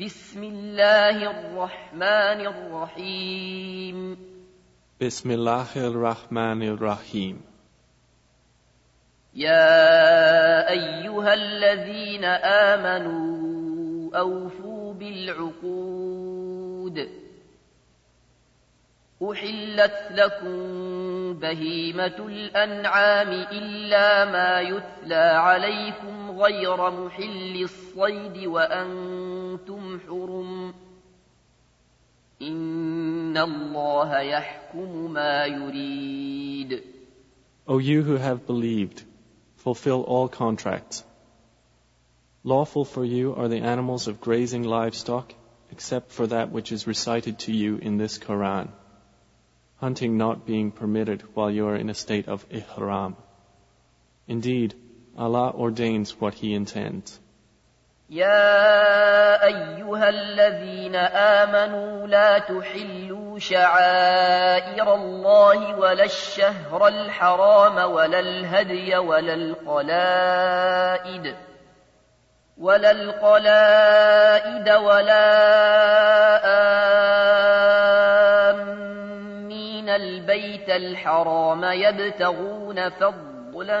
بسم الله الرحمن الرحيم. بسم الله الرحمن الرحيم. يا أيها الذين آمنوا أوفوا بالعقود. أحلت لكم بهيمة الأنعام إلا ما يتلى عليكم غير محل الصيد وأنتم حرم إن الله يحكم ما يريد O you who have believed, fulfill all contracts. Lawful for you are the animals of grazing livestock, except for that which is recited to you in this Quran. Hunting not being permitted while you are in a state of ihram. Indeed, Allah ordains what He intends. يا أيها الذين آمنوا لا تحلوا شعائر الله ولا الشهر الحرام ولا الهدي ولا القلائد ولا القلائد ولا آمين البيت الحرام يبتغون فضلا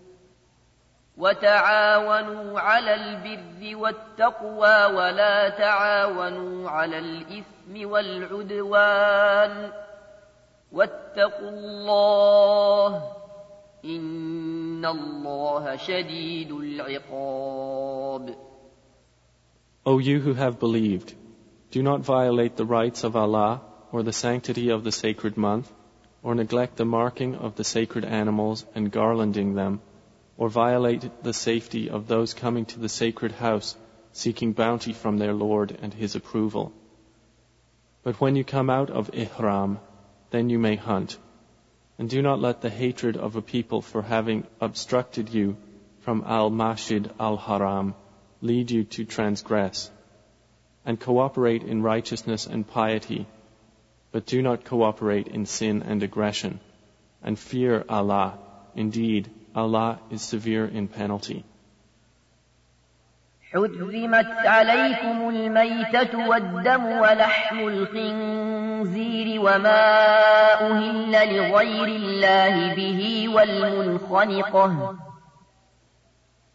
وتعاونوا على البر والتقوى ولا تعاونوا على الإثم والعدوان واتقوا الله إن الله شديد العقاب O you who have believed, do not violate the rights of Allah or the sanctity of the sacred month, or neglect the marking of the sacred animals and garlanding them, or violate the safety of those coming to the sacred house seeking bounty from their Lord and His approval. But when you come out of ihram, then you may hunt. And do not let the hatred of a people for having obstructed you from al-Masjid al-Haram lead you to transgress. And cooperate in righteousness and piety, but do not cooperate in sin and aggression. And fear Allah. Indeed, Allah is severe in penalty. حرمت عليكم الميتة والدم ولحم الخنزير وما أهل لغير الله به والمنخنقة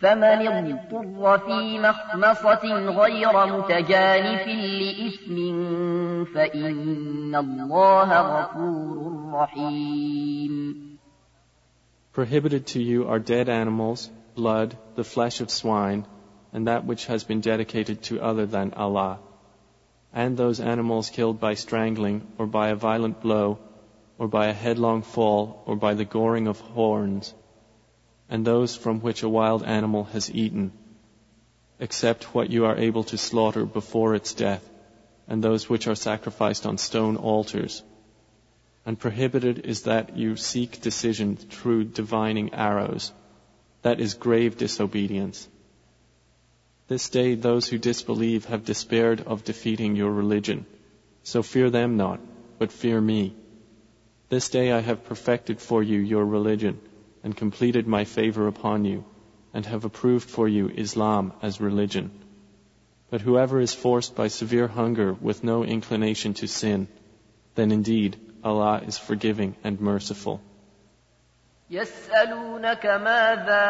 فمن اضطر في مخمصة غير متجانف لإثم فإن الله غفور رحيم Prohibited to you are dead animals, blood, the flesh of swine, and that which has been dedicated to other than Allah, and those animals killed by strangling, or by a violent blow, or by a headlong fall, or by the goring of horns, and those from which a wild animal has eaten, except what you are able to slaughter before its death, and those which are sacrificed on stone altars. And prohibited is that you seek decision through divining arrows. That is grave disobedience. This day those who disbelieve have despaired of defeating your religion. So fear them not, but fear me. This day I have perfected for you your religion, and completed my favor upon you, and have approved for you Islam as religion. But whoever is forced by severe hunger with no inclination to sin, then indeed Allah is forgiving and merciful. يسألونك ماذا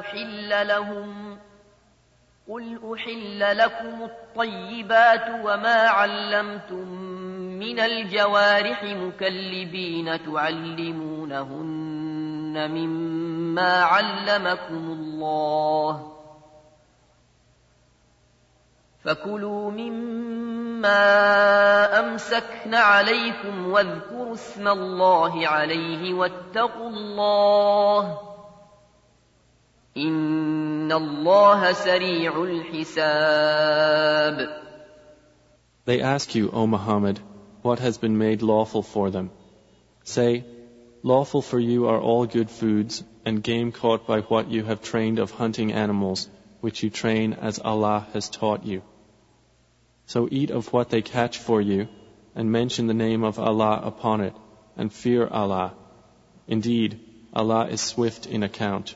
أحل لهم قل أحل لكم الطيبات وما علمتم من الجوارح مكلبين تعلمونهن مما علمكم الله فكلوا مما أمسكن عليكم واذكروا اسم الله عليه واتقوا الله إن الله سريع الحساب They ask you, O Muhammad, what has been made lawful for them. Say, Lawful for you are all good foods and game caught by what you have trained of hunting animals, which you train as Allah has taught you. So eat of what they catch for you, and mention the name of Allah upon it, and fear Allah. Indeed, Allah is swift in account.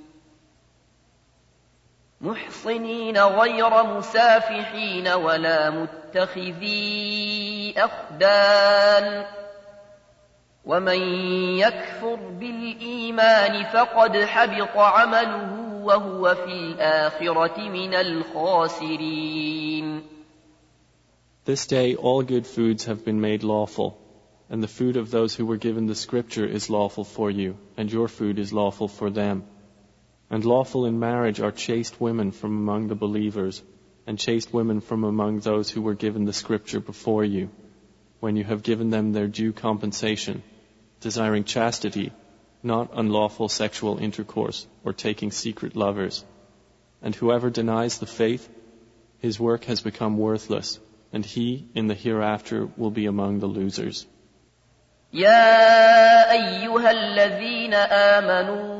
محصنين غير مسافحين ولا متخذي أخدان ومن يكفر بالإيمان فقد حبط عمله وهو في الآخرة من الخاسرين This day all good foods have been made lawful, and the food of those who were given the scripture is lawful for you, and your food is lawful for them. And lawful in marriage are chaste women from among the believers, and chaste women from among those who were given the scripture before you, when you have given them their due compensation, desiring chastity, not unlawful sexual intercourse or taking secret lovers. And whoever denies the faith, his work has become worthless, and he in the hereafter will be among the losers. يا أيها الذين آمنوا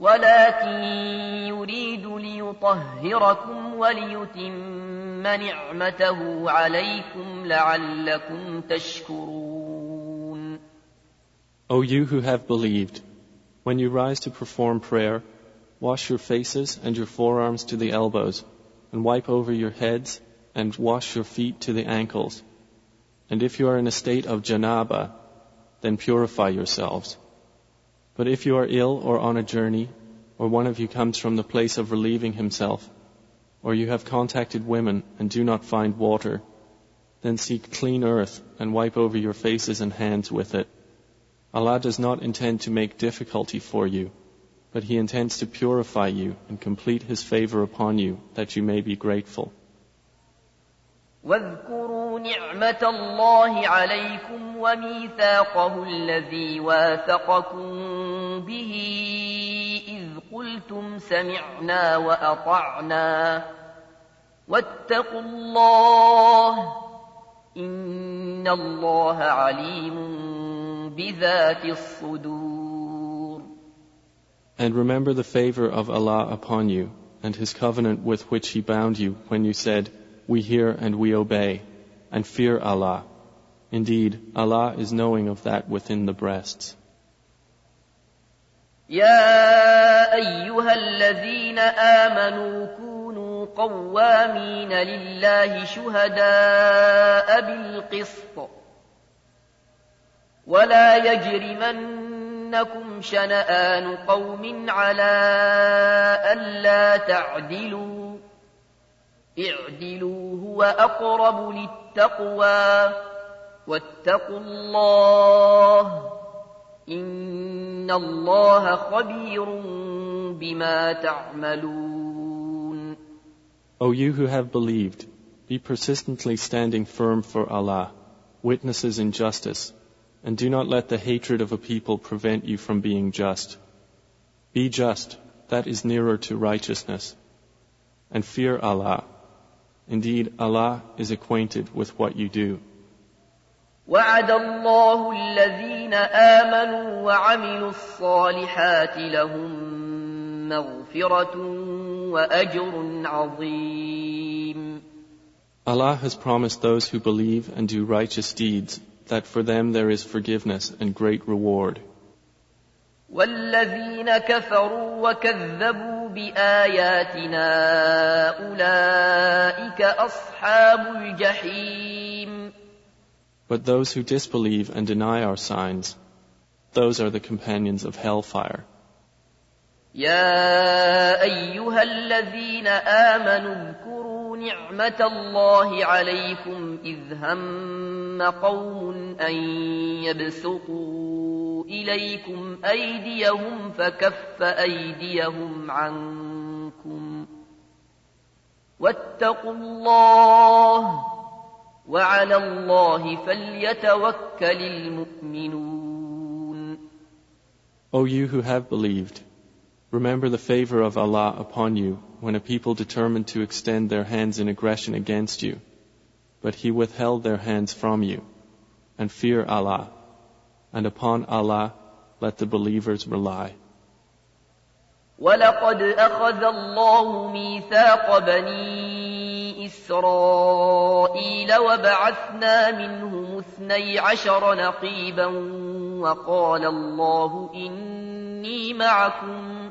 ولكن يريد ليطهركم وليتم نعمته عليكم لعلكم تشكرون O you who have believed, when you rise to perform prayer, wash your faces and your forearms to the elbows, and wipe over your heads, and wash your feet to the ankles. And if you are in a state of janaba, then purify yourselves. But if you are ill or on a journey, or one of you comes from the place of relieving himself, or you have contacted women and do not find water, then seek clean earth and wipe over your faces and hands with it. Allah does not intend to make difficulty for you, but He intends to purify you and complete His favor upon you that you may be grateful. واذكروا نعمة الله عليكم وميثاقه الذي واثقكم به إذ قلتم سمعنا وأطعنا واتقوا الله إن الله عليم بذات الصدور. And remember the favor of Allah upon you and His covenant with which He bound you when you said, We hear and we obey, and fear Allah. Indeed, Allah is knowing of that within the breasts. يا أيها الذين آمنوا كونوا قوامين لله شهداء بالقسط ولا يجرمنكم شنآن قوم على ألا تعدلوا اعدلوا هو أقرب للتقوى واتقوا الله إن الله خبير بما تعملون O you who have believed, be persistently standing firm for Allah, witnesses in justice, and do not let the hatred of a people prevent you from being just. Be just, that is nearer to righteousness. And fear Allah. Indeed, Allah is acquainted with what you do. وعد الله الذين آمنوا وعملوا الصالحات لهم مغفرة وأجر عظيم Allah has promised those who believe and do righteous deeds that for them there is forgiveness and great reward. والذين كفروا وكذبوا بآياتنا أولئك أصحاب الجحيم But those who disbelieve and deny our signs, those are the companions of hellfire. يا أيها الذين آمنوا اذكروا نعمة الله عليكم إذ هم قوم أن يبسطوا إليكم أيديهم فكف أيديهم عنكم واتقوا الله وعلى الله فليتوكل المؤمنون O you who have believed, remember the favor of Allah upon you when a people determined to extend their hands in aggression against you, but He withheld their hands from you, and fear Allah, and upon Allah let the believers rely. ولقد أخذ الله ميثاق بني إسرائيل وبعثنا منهم اثني عشر نقيبا وقال الله إني معكم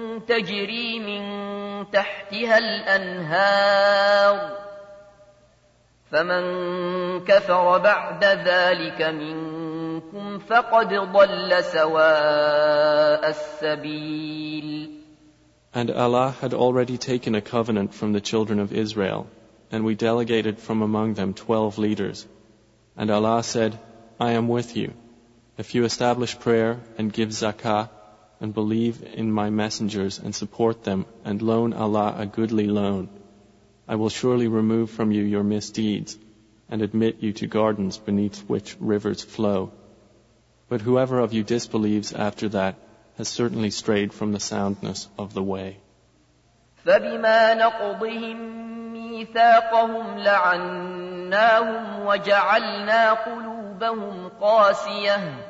تجري من تحتها الأنهار فمن كفر بعد ذلك منكم فقد ضل سواء السبيل And Allah had already taken a covenant from the children of Israel, and we delegated from among them twelve leaders. And Allah said, I am with you. If you establish prayer and give zakah, and believe in my messengers and support them, and loan Allah a goodly loan, I will surely remove from you your misdeeds, and admit you to gardens beneath which rivers flow. But whoever of you disbelieves after that has certainly strayed from the soundness of the way. فبما نقضهم ميثاقهم لعناهم وجعلنا قلوبهم قاسية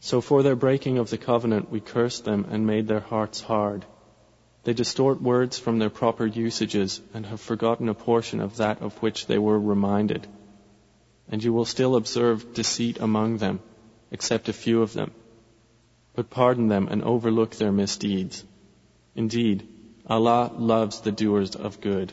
So for their breaking of the covenant we cursed them and made their hearts hard. They distort words from their proper usages and have forgotten a portion of that of which they were reminded. And you will still observe deceit among them, except a few of them. But pardon them and overlook their misdeeds. Indeed, Allah loves the doers of good.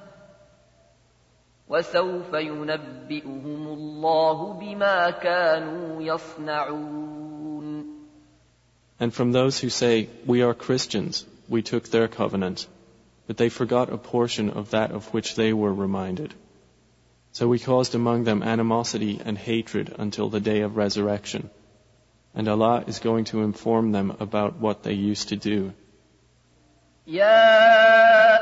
وسوف ينبئهم الله بما كانوا يصنعون And from those who say, We are Christians, we took their covenant, but they forgot a portion of that of which they were reminded. So we caused among them animosity and hatred until the day of resurrection. And Allah is going to inform them about what they used to do. يا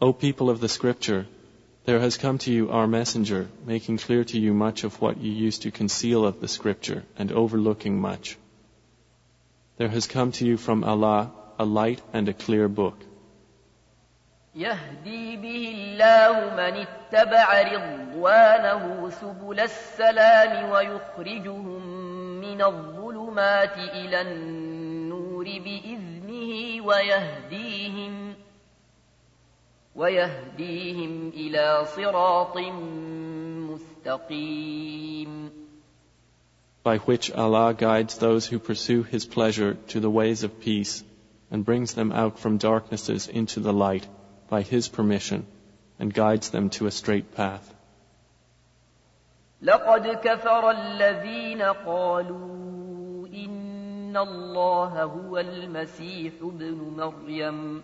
O people of the scripture, there has come to you our messenger, making clear to you much of what you used to conceal of the scripture and overlooking much. There has come to you from Allah a light and a clear book. يهدي به الله من اتبع رضوانه سبل السلام ويخرجهم من الظلمات إلى النور بإذنه ويهديهم ويهديهم إلى صراط مستقيم by which Allah guides those who pursue His pleasure to the ways of peace and brings them out from darknesses into the light by His permission and guides them to a straight path. لقد كفر الذين قالوا إن الله هو المسيح ابن مريم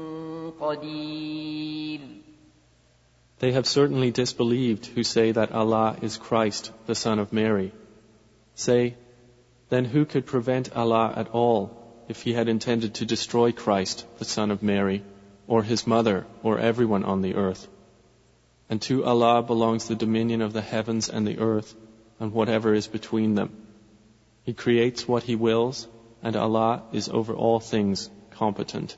They have certainly disbelieved who say that Allah is Christ, the Son of Mary. Say, then who could prevent Allah at all if He had intended to destroy Christ, the Son of Mary, or His mother, or everyone on the earth? And to Allah belongs the dominion of the heavens and the earth, and whatever is between them. He creates what He wills, and Allah is over all things competent.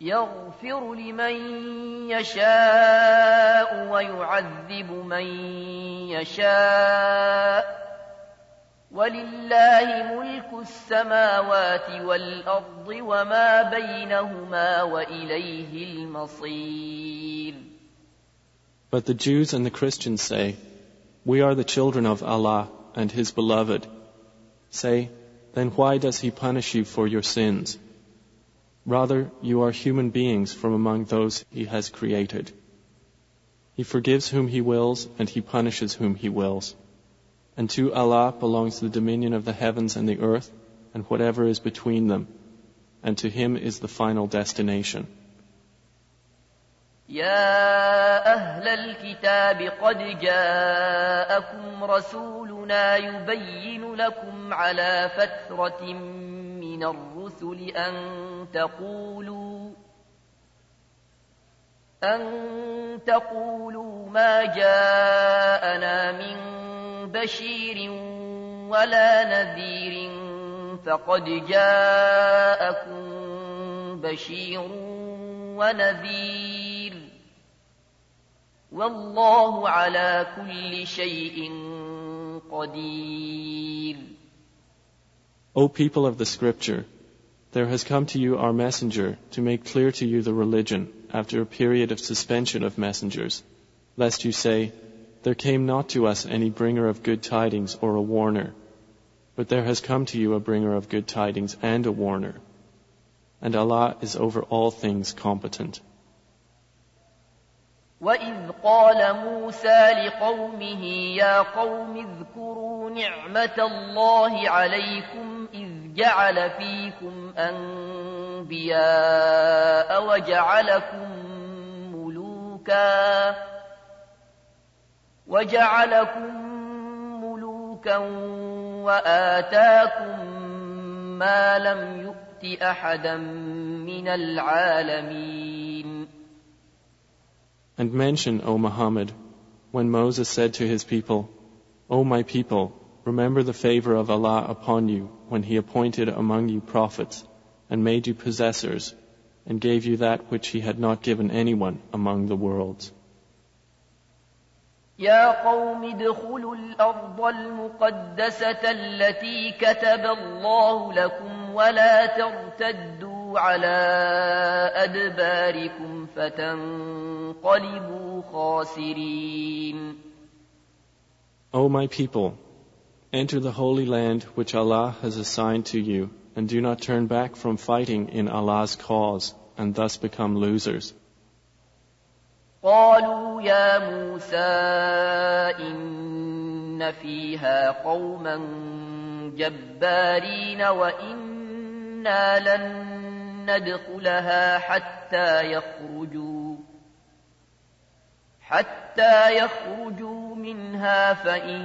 يغفر لمن يشاء ويعذب من يشاء ولله ملك السماوات والأرض وما بينهما وإليه المصير But the Jews and the Christians say, We are the children of Allah and His beloved. Say, then why does He punish you for your sins? Rather, you are human beings from among those He has created. He forgives whom He wills and He punishes whom He wills. And to Allah belongs the dominion of the heavens and the earth and whatever is between them. And to Him is the final destination. يا أهل أهل الكتاب قد جاءكم رسولنا يبين لكم على فترة من الرسل أن تقولوا أن تقولوا ما جاءنا من بشير ولا نذير فقد جاءكم بشير ونذير والله على كل شيء قدير. O people of the scripture, there has come to you our messenger to make clear to you the religion after a period of suspension of messengers, lest you say, There came not to us any bringer of good tidings or a warner, but there has come to you a bringer of good tidings and a warner. And Allah is over all things competent. وإذ قال موسى لقومه يا قوم اذكروا نعمة الله عليكم إذ جعل فيكم أنبياء وجعلكم ملوكا وجعلكم ملوكا وآتاكم ما لم يؤت أحدا من العالمين And mention, O Muhammad, when Moses said to his people, O my people, remember the favor of Allah upon you when He appointed among you prophets and made you possessors and gave you that which He had not given anyone among the worlds. يا قوم ادخلوا الأرض المقدسة التي كتب الله لكم ولا ترتدوا على أدباركم فتنقلبوا خاسرين O my people, enter the holy land which Allah has assigned to you and do not turn back from fighting in Allah's cause and thus become losers. قالوا يا موسى إن فيها قوما جبارين وإنا لن ندخلها حتى يخرجوا حتى يخرجوا منها فإن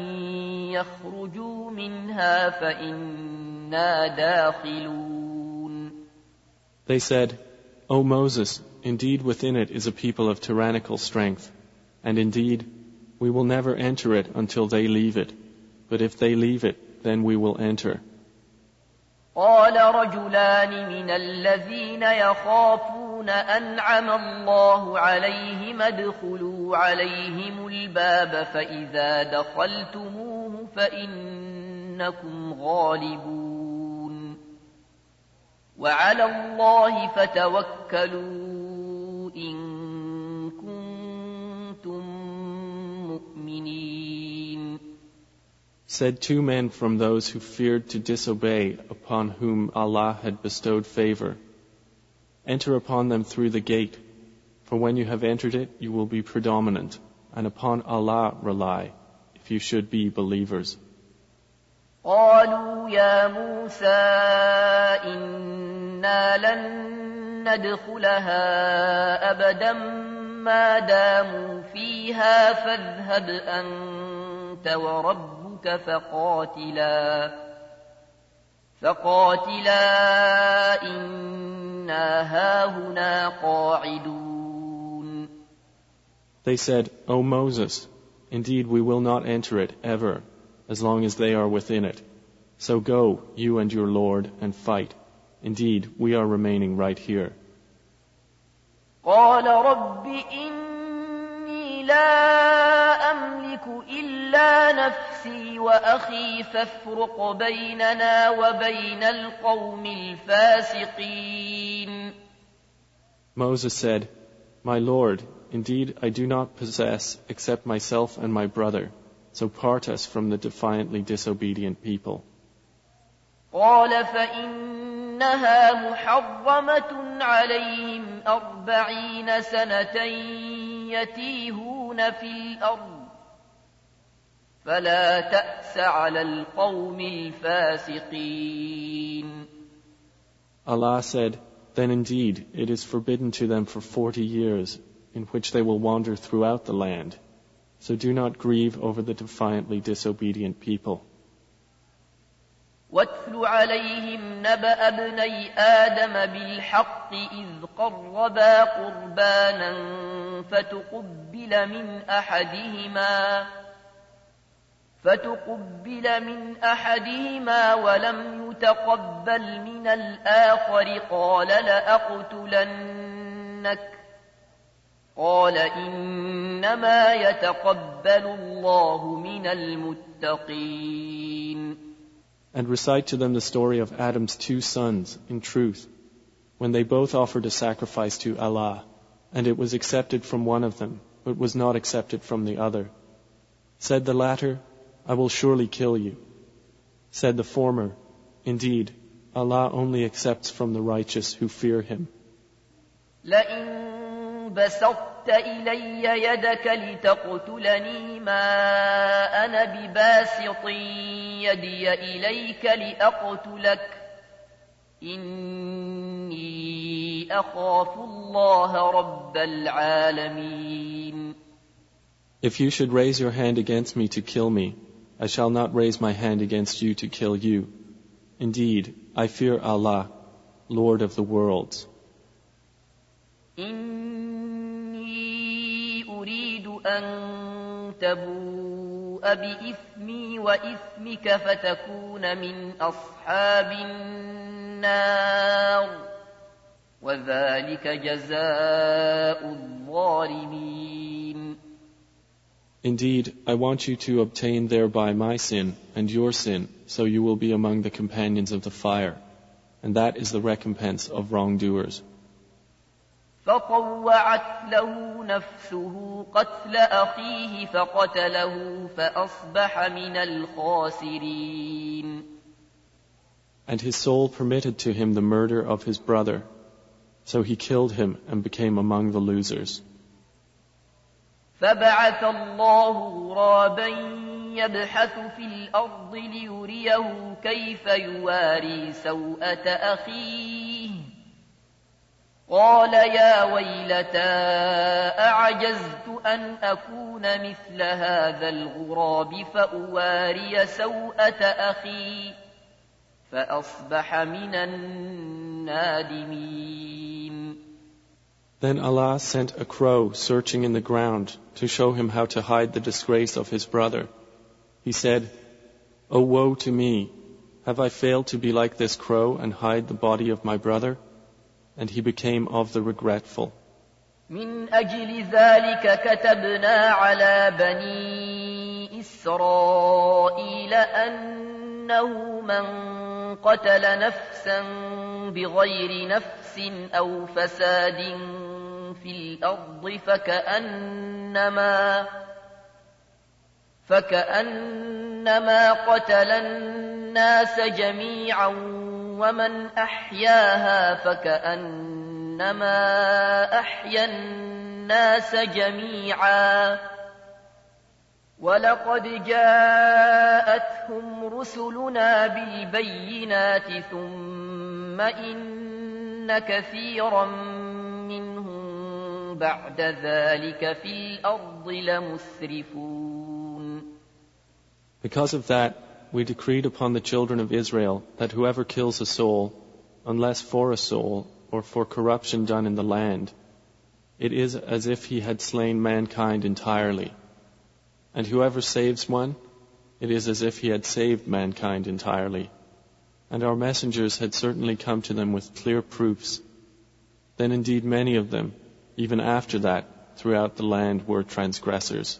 يخرجوا منها فإنا داخلون They said, O Moses, indeed within it is a people of tyrannical strength, and indeed we will never enter it until they leave it. But if they leave it, then we will enter. قال رجلان من الذين يخافون أنعم الله عليهم ادخلوا عليهم الباب فإذا دخلتموه فإنكم غالبون وعلى الله فتوكلوا إن كنتم مؤمنين Said two men from those who feared to disobey upon whom Allah had bestowed favor, Enter upon them through the gate, for when you have entered it, you will be predominant, and upon Allah rely, if you should be believers. قالوا يا موسى إنا لن ندخلها أبدا ما داموا فيها فاذهب أنت وربك فقاتلا فقاتلا إنا هاهنا قاعدون They said, O Moses, indeed we will not enter it ever, as long as they are within it. So go, you and your Lord, and fight. Indeed, we are remaining right here. قال رب إني لا أملك إلا نفسي وأخي فافرق بيننا وبين القوم الفاسقين Moses said, My Lord, indeed I do not possess except myself and my brother, so part us from the defiantly disobedient people. قال فإنها محرمة عليهم أربعين سنة يتيهون في الأرض فلا تأس على القوم الفاسقين Allah said, Then indeed it is forbidden to them for forty years in which they will wander throughout the land. So do not grieve over the defiantly disobedient people. واتل عليهم نبأ ابني آدم بالحق إذ قربا قربانا فتقبل من أحدهما فتقبل من أحدهما ولم يتقبل من الآخر قال لأقتلنك قال إنما يتقبل الله من المتقين And recite to them the story of Adam's two sons in truth, when they both offered a sacrifice to Allah, and it was accepted from one of them, but was not accepted from the other. Said the latter, I will surely kill you. Said the former, Indeed, Allah only accepts from the righteous who fear Him. لئن بسطت إلي يدك لتقتلني ما أنا بباسط يدي إليك لأقتلك إني أخاف الله رب العالمين If you should raise your hand against me to kill me, I shall not raise my hand against you to kill you. Indeed, I fear Allah, Lord of the worlds. إني أريد أن تبوء بإثمي وإثمك فتكون من أصحاب النار وذلك جزاء الظالمين Indeed, I want you to obtain thereby my sin and your sin, so you will be among the companions of the fire. And that is the recompense of wrongdoers. فطوعت له نفسه قتل أخيه فقتله فأصبح من الخاسرين And his soul permitted to him the murder of his brother. So he killed him and became among the losers. فبعث الله غرابا يبحث في الأرض ليريه كيف يواري سوءة أخيه قال يا ويلتى أعجزت أن أكون مثل هذا الغراب فأواري سوءة أخي فأصبح من النادمين Then Allah sent a crow searching in the ground to show him how to hide the disgrace of his brother. He said, O woe to me! Have I failed to be like this crow and hide the body of my brother? And he became of the regretful. من أجل ذلك كتبنا على بني إسرائيل أنه من قتل نفسا بغير نفس أو فساد في الأرض فكأنما فكأنما قتل الناس جميعا ومن أحياها فكأنما أحيا الناس جميعا ولقد جاءتهم رسلنا بالبينات ثم إن كثيرا منهم بعد ذلك في الأرض لمسرفون Because of that, we decreed upon the children of Israel that whoever kills a soul, unless for a soul or for corruption done in the land, it is as if he had slain mankind entirely. And whoever saves one, it is as if he had saved mankind entirely. And our messengers had certainly come to them with clear proofs. Then indeed many of them, even after that, throughout the land were transgressors.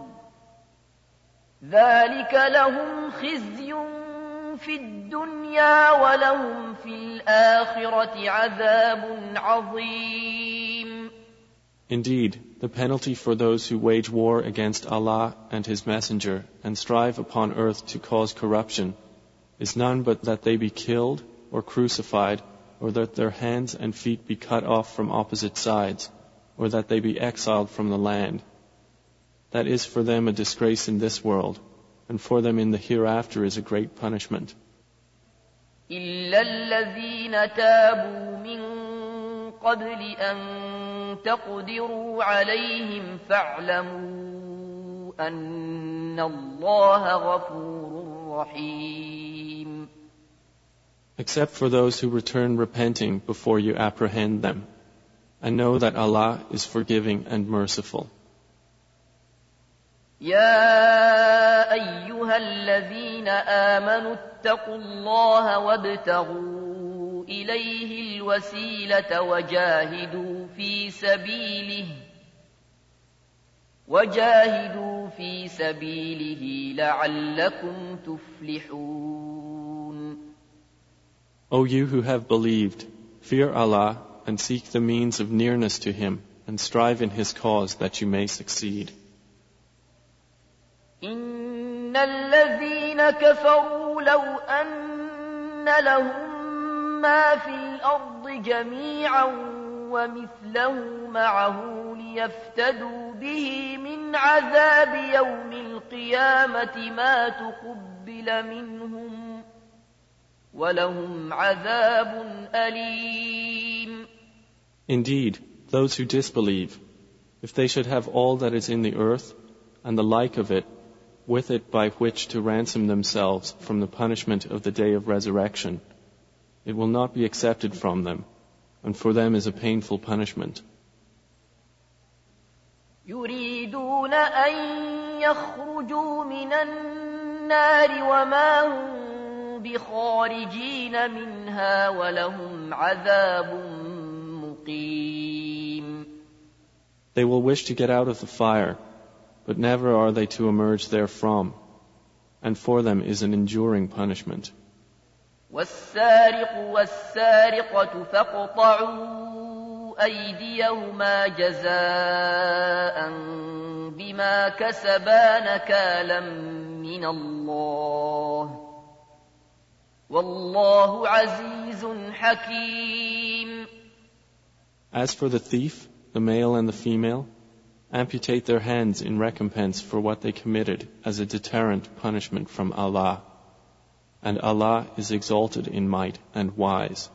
ذلك لهم خزي في الدنيا ولهم في الآخرة عذاب عظيم Indeed, the penalty for those who wage war against Allah and His Messenger and strive upon earth to cause corruption is none but that they be killed or crucified or that their hands and feet be cut off from opposite sides or that they be exiled from the land. That is for them a disgrace in this world and for them in the hereafter is a great punishment. إلا الذين تابوا من قبل أن تقدروا عليهم فاعلموا أن الله غفور رحيم Except for those who return repenting before you apprehend them, and know that Allah is forgiving and merciful. يا أيها الذين آمنوا اتقوا الله وابتغوا إليه الوسيلة وجاهدوا في سبيله وجاهدوا في سبيله لعلكم تفلحون O you who have believed, fear Allah and seek the means of nearness to Him and strive in His cause that you may succeed. إن الذين كفروا لو أن لهم ما في الأرض جميعا ومثله معه ليفتدوا به من عذاب يوم القيامة ما تقبل منهم ولهم عذاب أليم Indeed, those who disbelieve, if they should have all that is in the earth and the like of it, with it by which to ransom themselves from the punishment of the day of resurrection, it will not be accepted from them, and for them is a painful punishment. يريدون أن يخرجوا من النار وما هم بخارجين منها ولهم عذاب مقيم They will wish to get out of the fire, but never are they to emerge therefrom, and for them is an enduring punishment. والسارق والسارقة فاقطعوا أيديهما جزاء بما كسبا نكالا من الله والله عزيز حكيم As for the thief, the male and the female, amputate their hands in recompense for what they committed as a deterrent punishment from Allah. And Allah is exalted in might and wise.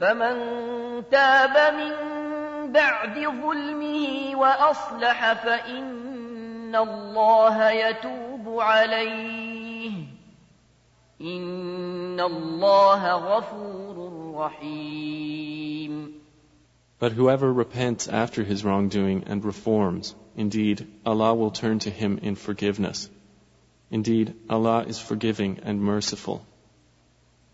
فمن تاب من بعد ظلمه وأصلح فإن الله يتوب عليه إن الله غفور رحيم But whoever repents after his wrongdoing and reforms, indeed, Allah will turn to him in forgiveness. Indeed, Allah is forgiving and merciful.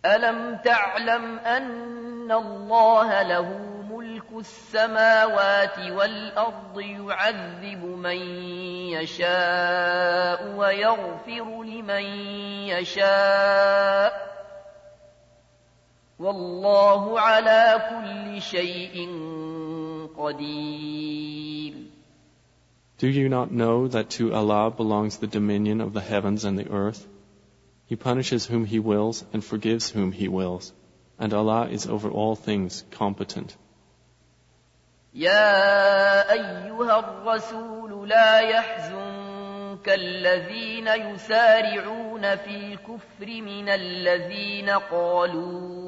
ألم تعلم أن الله له ملك السماوات والأرض يعذب من يشاء ويغفر لمن يشاء والله على كل شيء قدير Do you not know that to Allah belongs the dominion of the heavens and the earth? He punishes whom He wills and forgives whom He wills. And Allah is over all things competent. يا أيها الرسول لا يحزنك الذين يسارعون في الكفر من الذين قالوا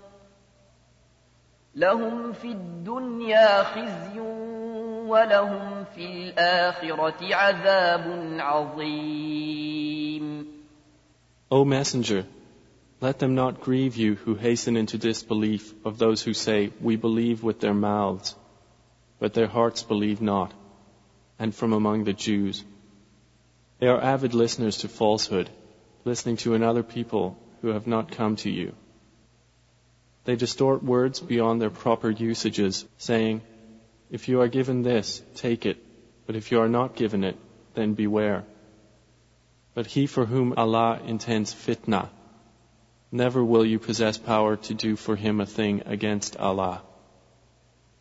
لهم في الدنيا خزي ولهم في الآخرة عذاب عظيم O Messenger, let them not grieve you who hasten into disbelief of those who say, We believe with their mouths, but their hearts believe not, and from among the Jews. They are avid listeners to falsehood, listening to another people who have not come to you. They distort words beyond their proper usages, saying, If you are given this, take it, but if you are not given it, then beware. But he for whom Allah intends fitna, never will you possess power to do for him a thing against Allah.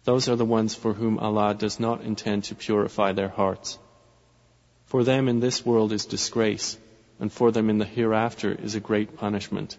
Those are the ones for whom Allah does not intend to purify their hearts. For them in this world is disgrace, and for them in the hereafter is a great punishment.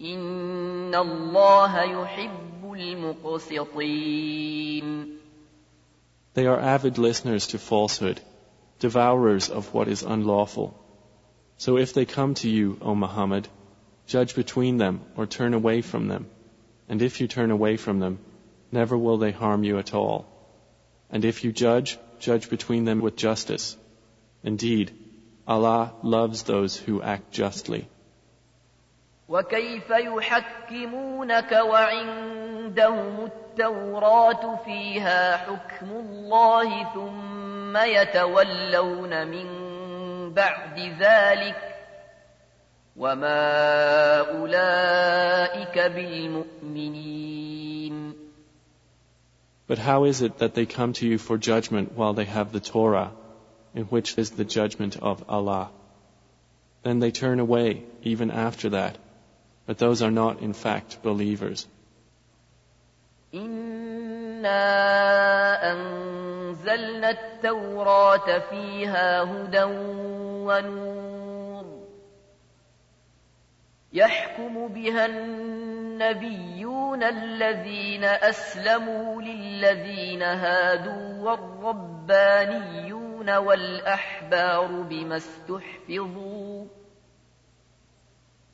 إن الله يحب المقسطين They are avid listeners to falsehood, devourers of what is unlawful. So if they come to you, O Muhammad, judge between them or turn away from them. And if you turn away from them, never will they harm you at all. And if you judge, judge between them with justice. Indeed, Allah loves those who act justly. وكيف يحكمونك وعندهم التوراة فيها حكم الله ثم يتولون من بعد ذلك وما أولئك بالمؤمنين But how is it that they come to you for judgment while they have the Torah, in which is the judgment of Allah? Then they turn away even after that, but those are not in fact believers. إنا أنزلنا التوراة فيها هدى ونور يحكم بها النبيون الذين أسلموا للذين هادوا والربانيون والأحبار بما استحفظوا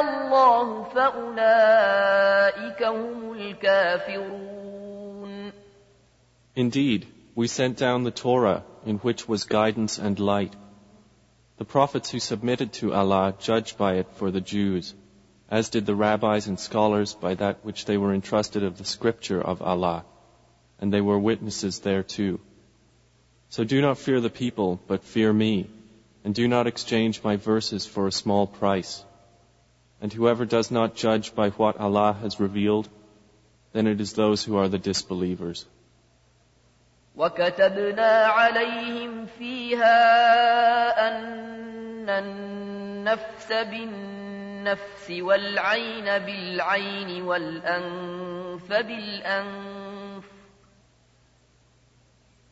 الله فأولئك هم الكافرون Indeed, we sent down the Torah in which was guidance and light. The prophets who submitted to Allah judged by it for the Jews, as did the rabbis and scholars by that which they were entrusted of the scripture of Allah, and they were witnesses thereto. So do not fear the people, but fear me, and do not exchange my verses for a small price. And whoever does not judge by what Allah has revealed, then it is those who are the disbelievers. وكتبنا عليهم فيها أن النفس بالنفس والعين بالعين والأنف بالأنف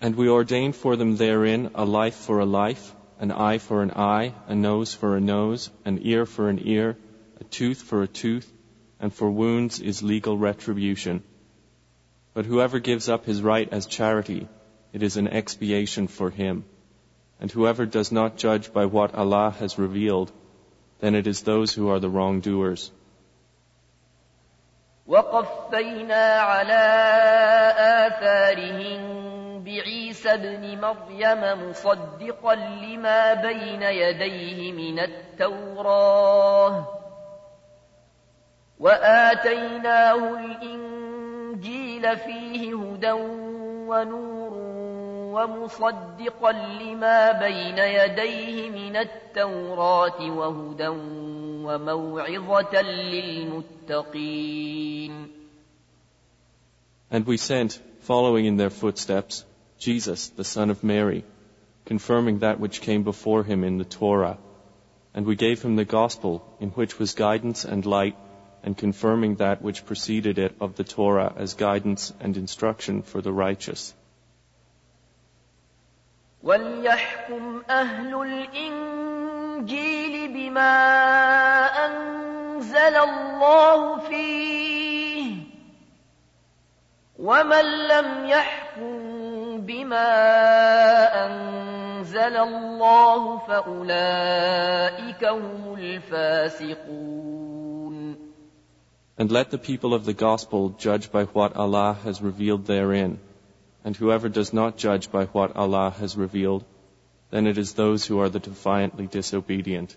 And we ordain for them therein a life for a life, an eye for an eye, a nose for a nose, an ear for an ear, a tooth for a tooth, and for wounds is legal retribution. But whoever gives up his right as charity, it is an expiation for him. And whoever does not judge by what Allah has revealed, then it is those who are the wrongdoers. وقفينا على آثارهم بعيسى ابن مريم مصدقا لما بين يديه من التوراة. وآتيناه الإنجيل فيه هدى ونور ومصدقا لما بين يديه من التوراة وهدى وموعظة للمتقين. And we sent, following in their footsteps, Jesus, the son of Mary, confirming that which came before him in the Torah. And we gave him the gospel, in which was guidance and light, and confirming that which preceded it of the Torah as guidance and instruction for the righteous. وليحكم أهل الإنجيل بما أنزل الله فيه ومن لم يحكم بما أنزل الله فأولئك هم الفاسقون And let the people of the gospel judge by what Allah has revealed therein. And whoever does not judge by what Allah has revealed, then it is those who are the defiantly disobedient.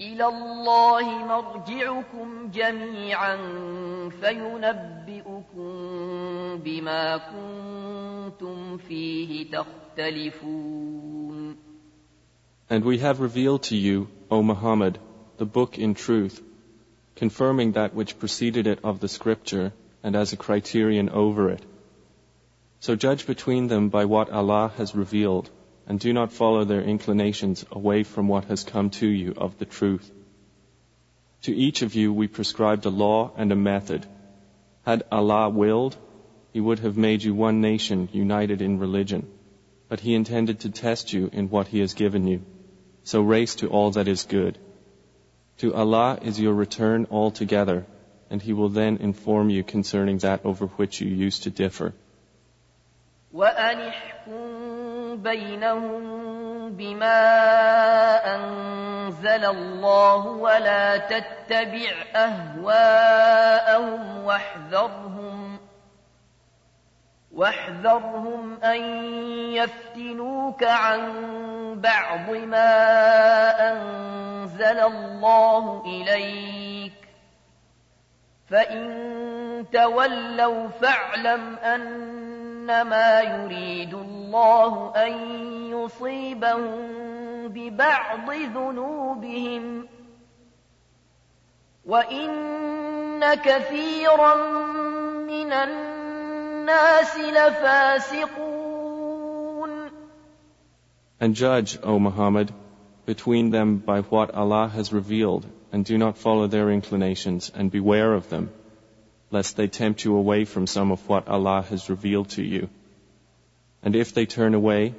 إلى الله مرجعكم جميعا فينبئكم بما كنتم فيه تختلفون And we have revealed to you, O Muhammad, the book in truth, confirming that which preceded it of the scripture and as a criterion over it. So judge between them by what Allah has revealed, and do not follow their inclinations away from what has come to you of the truth. To each of you we prescribed a law and a method. Had Allah willed, He would have made you one nation united in religion, but He intended to test you in what He has given you. So race to all that is good. To Allah is your return altogether, and He will then inform you concerning that over which you used to differ. وأن احكم بينهم بما أنزل الله ولا تتبع أهواءهم واحذرهم واحذرهم أن يفتنوك عن بعض ما أنزل الله إليك فإن تولوا فاعلم أنما يريد الله أن يصيبهم ببعض ذنوبهم وإن كثيرا من الناس لفاسقون And judge, O Muhammad, between them by what Allah has revealed, and do not follow their inclinations, and beware of them, lest they tempt you away from some of what Allah has revealed to you. And if they turn away,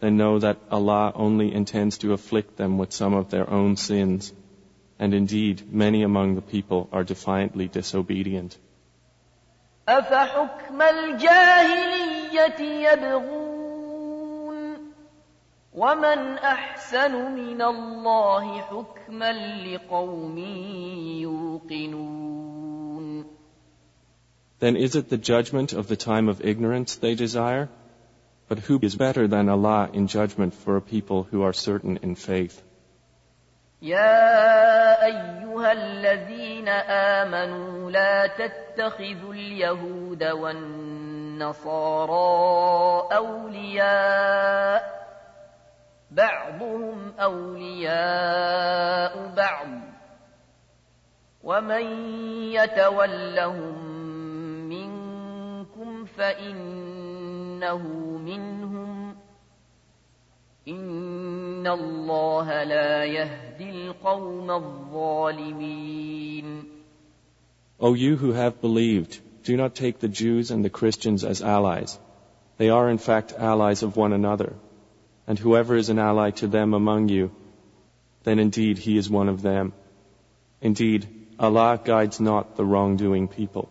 then know that Allah only intends to afflict them with some of their own sins. And indeed, many among the people are defiantly disobedient. أفحكم الجاهلية يبغون ومن أحسن من الله حكما لقوم يوقنون Then is it the judgment of the time of ignorance they desire? But who is better than Allah in judgment for a people who are certain in faith? يا أيها الذين آمنوا لا تتخذوا اليهود والنصارى أولياء بعضهم أولياء بعض ومن يتولهم منكم فإنه منهم إن الله لا يهدي القوم الظالمين O you who have believed, do not take the Jews and the Christians as allies. They are in fact allies of one another. And whoever is an ally to them among you, then indeed he is one of them. Indeed, Allah guides not the wrongdoing people.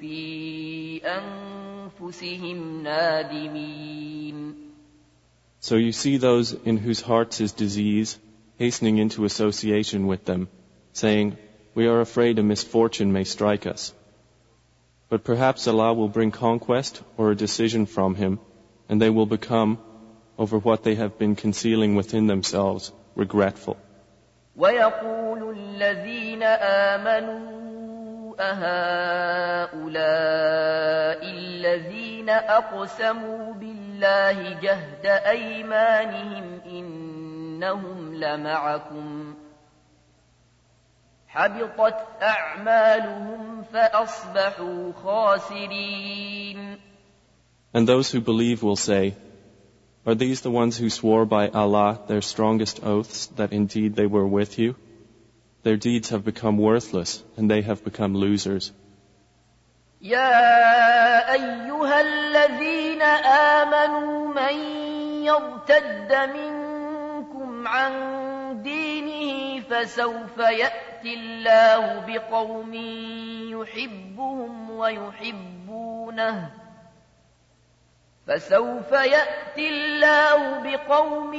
في أنفسهم نادمين So you see those in whose hearts is disease hastening into association with them, saying, We are afraid a misfortune may strike us. But perhaps Allah will bring conquest or a decision from Him, and they will become, over what they have been concealing within themselves, regretful. ويقول الذين آمنوا أهؤلاء الذين أقسموا بالله جهد أيمانهم إنهم لمعكم حبطت أعمالهم فأصبحوا خاسرين And those who believe will say, Are these the ones who swore by Allah their strongest oaths that indeed they were with you? Their deeds have become worthless and they have become losers. يا أيها الذين آمنوا من يرتد منكم عن دينه فسوف يأتي الله بقوم يحبهم ويحبونه فسوف يأتي الله بقوم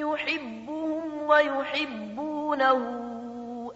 يحبهم ويحبونه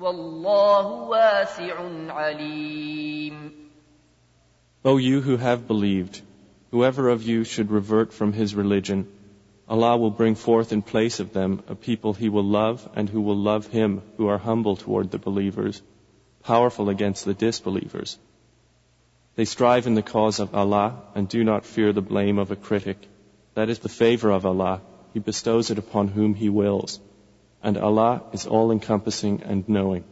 والله واسع عليم O you who have believed, whoever of you should revert from his religion, Allah will bring forth in place of them a people he will love and who will love him who are humble toward the believers, powerful against the disbelievers. They strive in the cause of Allah and do not fear the blame of a critic. That is the favor of Allah. He bestows it upon whom He wills. And Allah is all encompassing and knowing.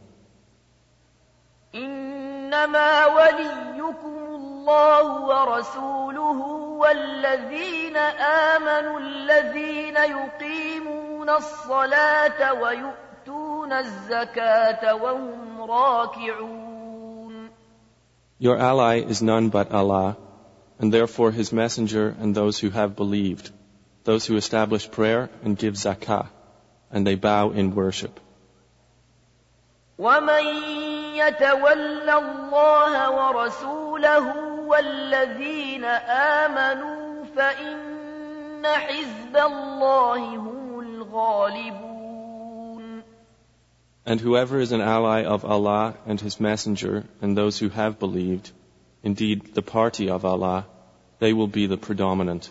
إنما وليكم الله ورسوله والذين آمنوا الذين يقيمون الصلاة ويؤتون الزكاة وهم راكعون Your ally is none but Allah, and therefore His Messenger and those who have believed, those who establish prayer and give zakah, and they bow in worship. ومن يتول الله ورسوله والذين آمنوا فإن حزب الله هم الغالبون And whoever is an ally of Allah and His Messenger and those who have believed, indeed the party of Allah, they will be the predominant.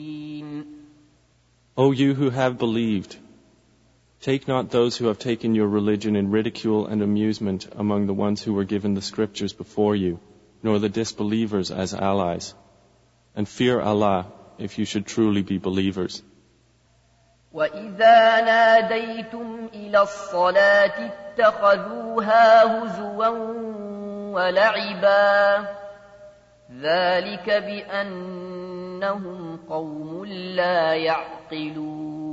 O you who have believed, take not those who have taken your religion in ridicule and amusement among the ones who were given the scriptures before you, nor the disbelievers as allies. And fear Allah if you should truly be believers. وإذا ناديتم إلى الصلاة اتخذوها هزوا ولعبا ذلك بأنهم قوم لا يعقلون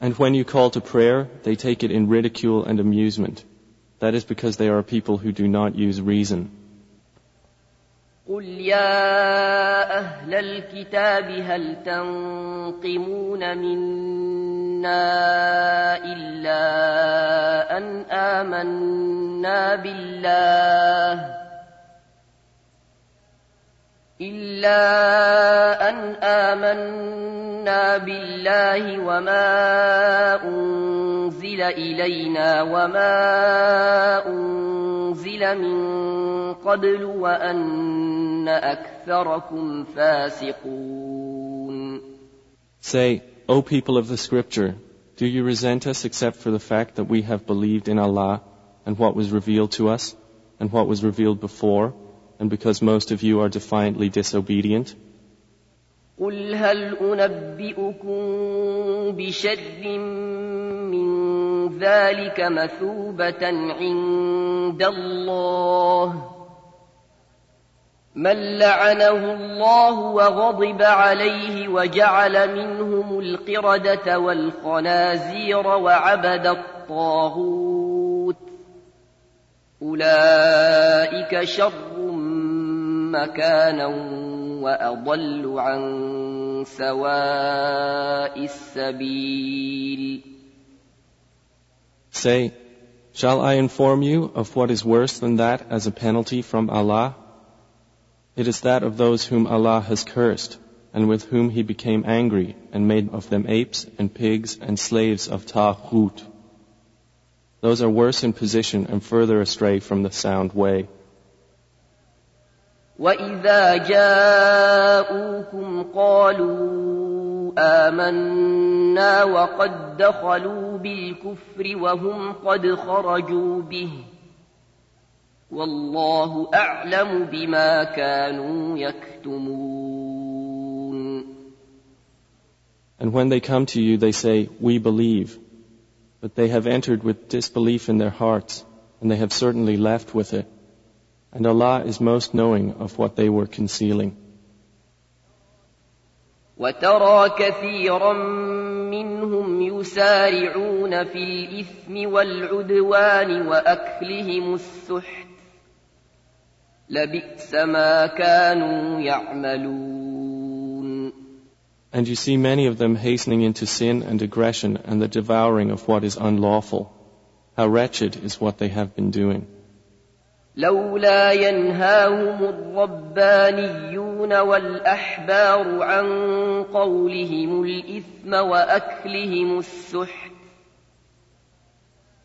And when you call to prayer, they take it in ridicule and amusement. That is because they are people who do not use reason. قل يا أهل الكتاب هل تنقمون منا إلا أن آمنا بالله إلا أن آمنا بالله وما أنزل إلينا وما أنزل من قبل وأن أكثركم فاسقون Say, O people of the scripture, do you resent us except for the fact that we have believed in Allah and what was revealed to us and what was revealed before, And because most of you are defiantly disobedient? قل هل أنبئكم بشر من ذلك مثوبة عند الله من لعنه الله وغضب عليه وجعل منهم القردة والخنازير وعبد الطاغوت أولئك شر مكانا وأضل عن سواء السبيل Say, shall I inform you of what is worse than that as a penalty from Allah? It is that of those whom Allah has cursed, and with whom He became angry, and made of them apes and pigs and slaves of Taghut. Those are worse in position and further astray from the sound way. وإذا جاءوكم قالوا آمنا وقد دخلوا بالكفر وهم قد خرجوا به والله أعلم بما كانوا يكتمون And when they come to you, they say, We believe. But they have entered with disbelief in their hearts, and they have certainly left with it. And Allah is most knowing of what they were concealing. وترى كثيرا منهم يسارعون في الإثم والعدوان وأكلهم السحت لبئس ما كانوا يعملون And you see many of them hastening into sin and aggression and the devouring of what is unlawful. How wretched is what they have been doing. لولا ينهاهم الربانيون والأحبار عن قولهم الإثم وأكلهم السحت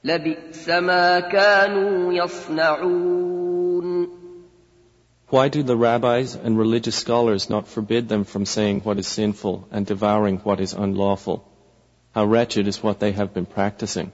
لبئس ما كانوا يصنعون Why do the rabbis and religious scholars not forbid them from saying what is sinful and devouring what is unlawful? How wretched is what they have been practicing.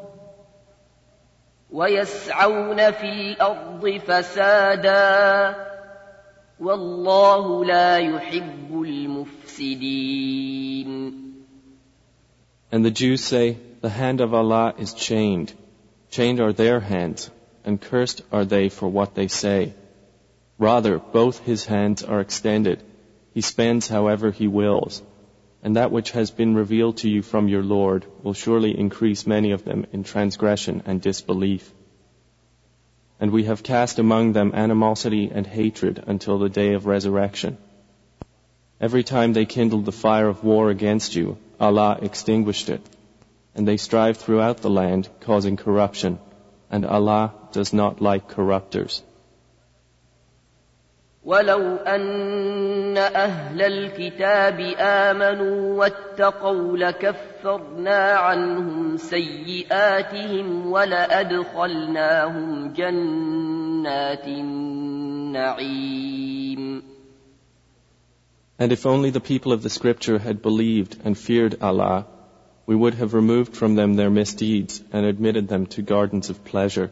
ويسعون في الأرض فسادا والله لا يحب المفسدين And the Jews say, The hand of Allah is chained. Chained are their hands, and cursed are they for what they say. Rather, both his hands are extended. He spends however he wills. And that which has been revealed to you from your Lord will surely increase many of them in transgression and disbelief. And we have cast among them animosity and hatred until the day of resurrection. Every time they kindled the fire of war against you, Allah extinguished it. And they strive throughout the land, causing corruption. And Allah does not like corruptors. ولو أن أهل الكتاب آمنوا واتقوا لكفرنا عنهم سيئاتهم ولأدخلناهم جنات النعيم And if only the people of the scripture had believed and feared Allah, we would have removed from them their misdeeds and admitted them to gardens of pleasure.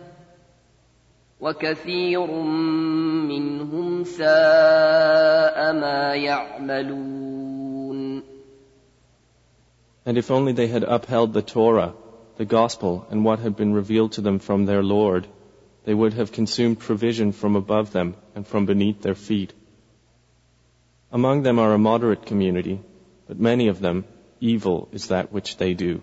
وكثير منهم ساء ما يعملون And if only they had upheld the Torah, the Gospel, and what had been revealed to them from their Lord, they would have consumed provision from above them and from beneath their feet. Among them are a moderate community, but many of them, evil is that which they do.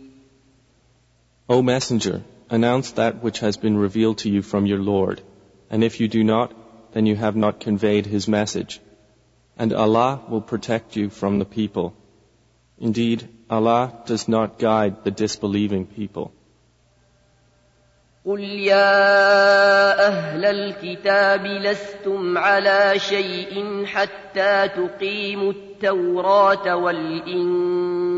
O Messenger, announce that which has been revealed to you from your Lord. And if you do not, then you have not conveyed His message. And Allah will protect you from the people. Indeed, Allah does not guide the disbelieving people. قل يا أهل الكتاب لستم على شيء حتى تقيموا التوراة والإنجيل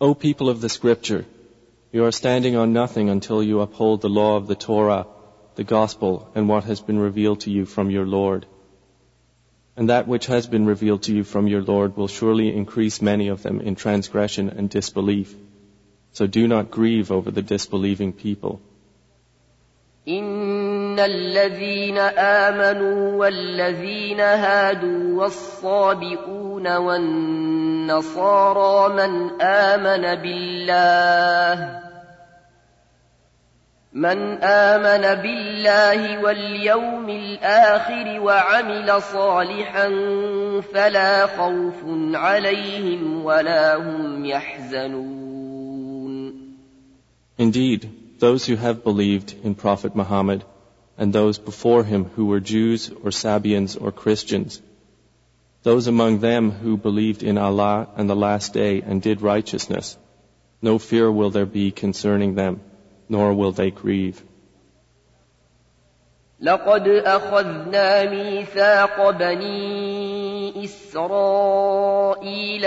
O people of the scripture, you are standing on nothing until you uphold the law of the Torah, the gospel, and what has been revealed to you from your Lord. And that which has been revealed to you from your Lord will surely increase many of them in transgression and disbelief. So do not grieve over the disbelieving people. إن الذين آمنوا والذين هادوا والصابئون والنصارى من آمن بالله من آمن بالله واليوم الآخر وعمل صالحا فلا خوف عليهم ولا هم يحزنون Indeed, those who have believed in Prophet Muhammad and those before him who were Jews or Sabians or Christians, those among them who believed in Allah and the last day and did righteousness, no fear will there be concerning them, nor will they grieve. لقد أخذنا ميثاق بني إسرائيل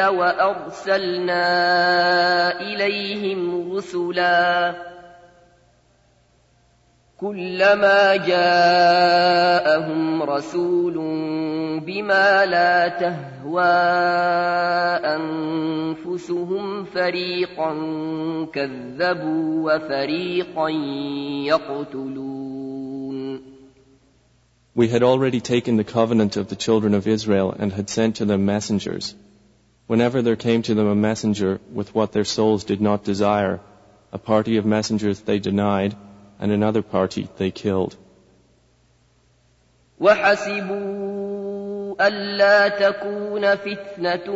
وأرسلنا إليهم رسلا كلما جاءهم رسول بما لا تهوى أنفسهم فريقا كذبوا وفريقا يقتلون We had already taken the covenant of the children of Israel and had sent to them messengers. Whenever there came to them a messenger with what their souls did not desire, a party of messengers they denied, and another party they killed. وحسبوا ألا تكون فتنة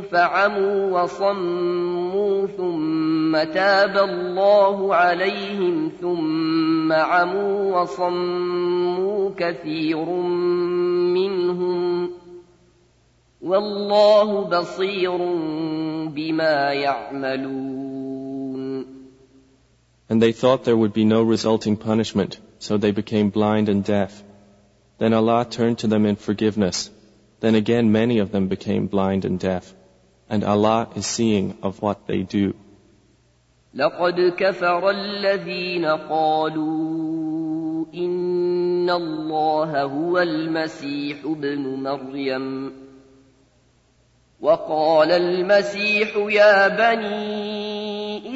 فعموا وصموا ثم تاب الله عليهم ثم عموا وصموا كثير منهم والله بصير بما يعملون And they thought there would be no resulting punishment, so they became blind and deaf. Then Allah turned to them in forgiveness. Then again many of them became blind and deaf. And Allah is seeing of what they do. لقد كفر الذين قالوا إن الله هو المسيح ابن مريم وقال المسيح يا بني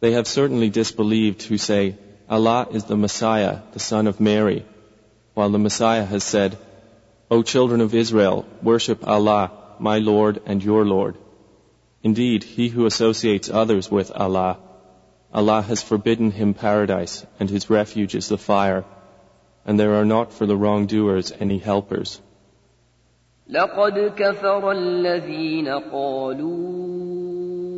They have certainly disbelieved who say, Allah is the Messiah, the son of Mary, while the Messiah has said, O children of Israel, worship Allah, my Lord and your Lord. Indeed, he who associates others with Allah, Allah has forbidden him paradise, and his refuge is the fire, and there are not for the wrongdoers any helpers. لقد كفر الذين قالوا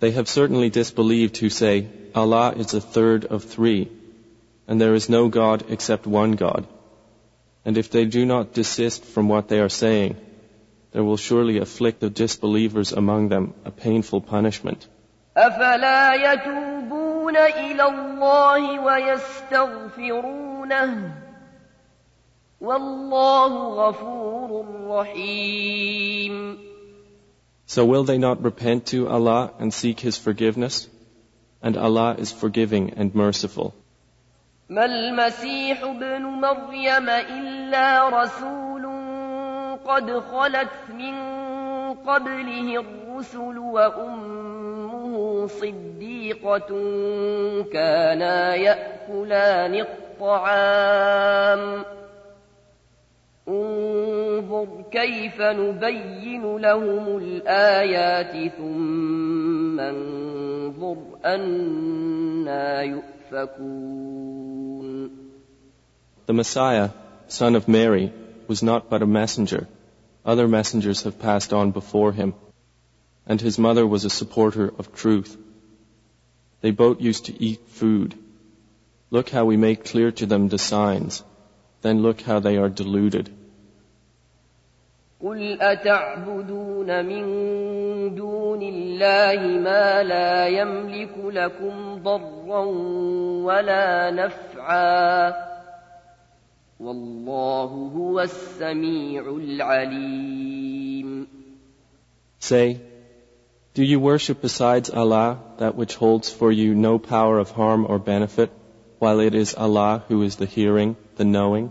They have certainly disbelieved who say, Allah is a third of three, and there is no God except one God. And if they do not desist from what they are saying, there will surely afflict the disbelievers among them a painful punishment. أفلا يتوبون إلى الله ويستغفرونه والله غفور رحيم So will they not repent to Allah and seek His forgiveness? And Allah is forgiving and merciful. ما المسيح ابن مريم إلا رسول قد خلت من قبله الرسل وأمه صديقة كانا يأكلان الطعام انظر كيف نبين لهم الآيات ثم انظر أنا يؤفكون The Messiah, son of Mary, was not but a messenger. Other messengers have passed on before him. And his mother was a supporter of truth. They both used to eat food. Look how we make clear to them the signs. Then look how they are deluded. قل أتعبدون من دون الله ما لا يملك لكم ضرا ولا نفعا والله هو السميع العليم Say, do you worship besides Allah that which holds for you no power of harm or benefit, while it is Allah who is the hearing, the knowing?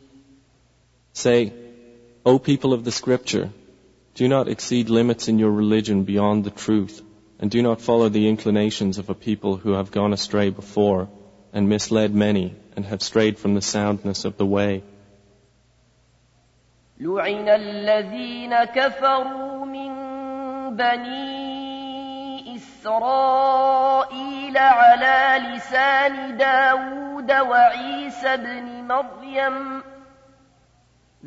Say, O people of the scripture, do not exceed limits in your religion beyond the truth, and do not follow the inclinations of a people who have gone astray before, and misled many, and have strayed from the soundness of the way. لعن الذين كفروا من بني إسرائيل على لسان داود وعيسى بن مريم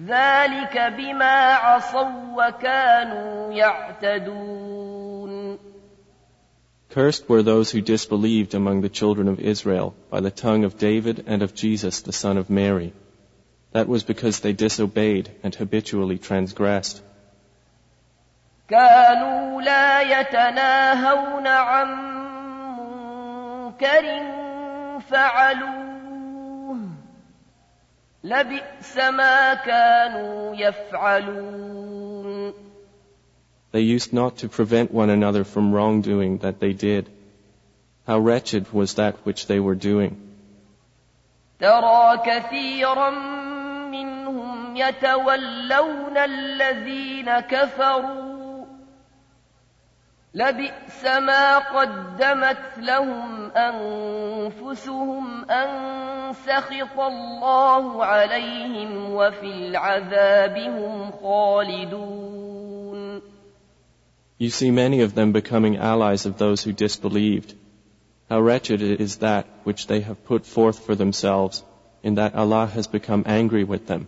ذلك بما عصوا وكانوا يعتدون Cursed were those who disbelieved among the children of Israel by the tongue of David and of Jesus the son of Mary. That was because they disobeyed and habitually transgressed. كانوا لا يتناهون عن منكر فعلوه لبئس ما كانوا يفعلون They used not to prevent one another from wrongdoing that they did. How wretched was that which they were doing. ترى كثيرا منهم يتولون الذين كفروا لبئس ما قدمت لهم أنفسهم أن سخط الله عليهم وفي العذاب هم خالدون You see many of them becoming allies of those who disbelieved. How wretched is that which they have put forth for themselves, in that Allah has become angry with them,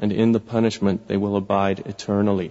and in the punishment they will abide eternally.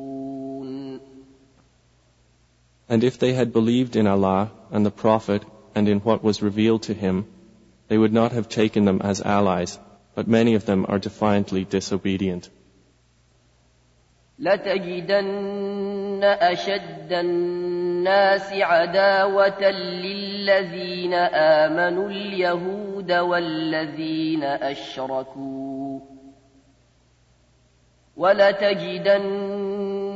And if they had believed in Allah and the Prophet and in what was revealed to him, they would not have taken them as allies, but many of them are defiantly disobedient. لتجدن أشد الناس عداوة للذين آمنوا اليهود والذين أشركوا ولتجدن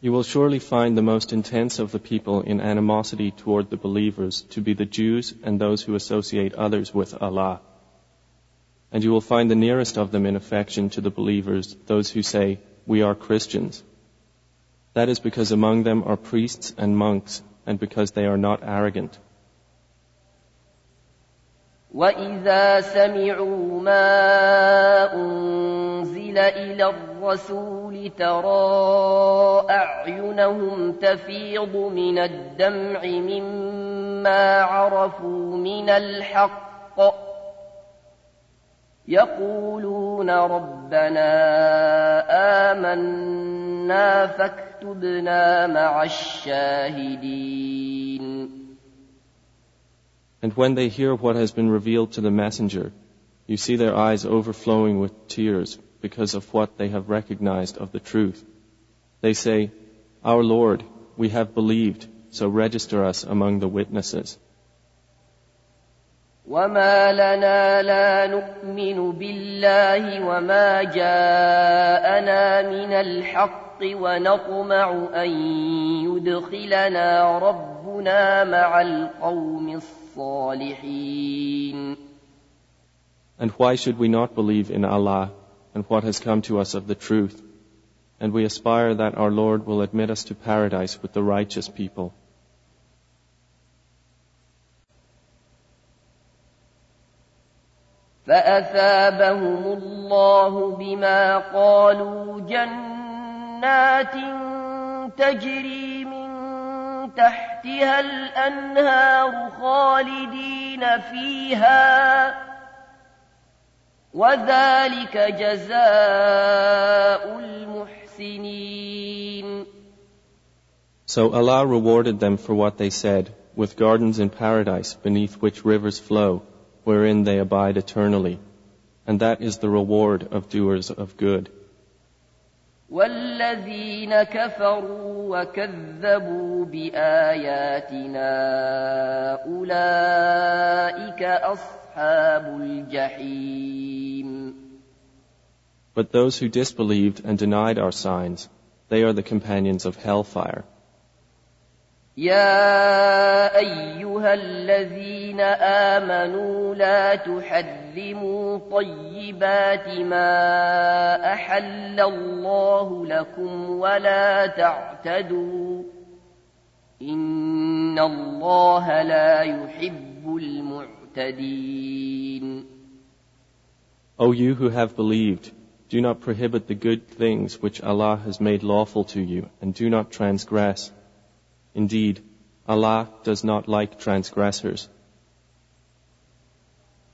You will surely find the most intense of the people in animosity toward the believers to be the Jews and those who associate others with Allah. And you will find the nearest of them in affection to the believers those who say, We are Christians. That is because among them are priests and monks, and because they are not arrogant. وإذا سمعوا ما أنزل إلى الرسول ترى أعينهم تفيض من الدمع مما عرفوا من الحق يقولون ربنا آمنا فاكتبنا مع الشاهدين And when they hear what has been revealed to the messenger, you see their eyes overflowing with tears because of what they have recognized of the truth. They say, Our Lord, we have believed, so register us among the witnesses. وما لنا لا نؤمن بالله وما جاءنا من الحق ونطمع أن يدخلنا ربنا مع القوم الصالحين And why should we not believe in Allah and what has come to us of the truth? And we aspire that our Lord will admit us to paradise with the righteous people. فأثابهم الله بما قالوا جنات تجري من تحتها الأنهار خالدين فيها وذلك جزاء المحسنين So Allah rewarded them for what they said, with gardens in paradise beneath which rivers flow, wherein they abide eternally. And that is the reward of doers of good. والذين كفروا وكذبوا بآياتنا أولئك أصحاب الجحيم. But those who disbelieved and denied our signs, they are the companions of hellfire. يا أيها الذين آمنوا لا تحرموا طيبات ما أحل الله لكم ولا تعتدوا. إن الله لا يحب المعتدين. O you who have believed, do not prohibit the good things which Allah has made lawful to you, and do not transgress. Indeed, Allah does not like transgressors.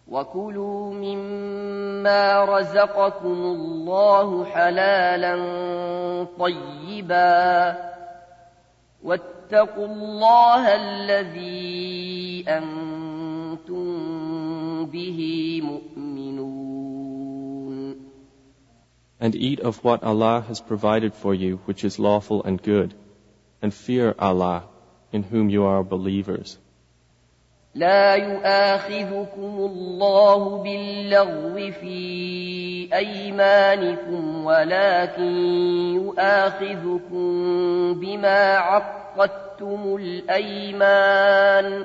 وكلوا مما رزقكم الله حلالا طيبا واتقوا الله الذي أنتم به مؤمنون And eat of what Allah has provided for you which is lawful and good, and fear Allah in whom you are believers. لا يؤاخذكم الله باللغو في أيمانكم ولكن يؤاخذكم بما عقدتم الأيمان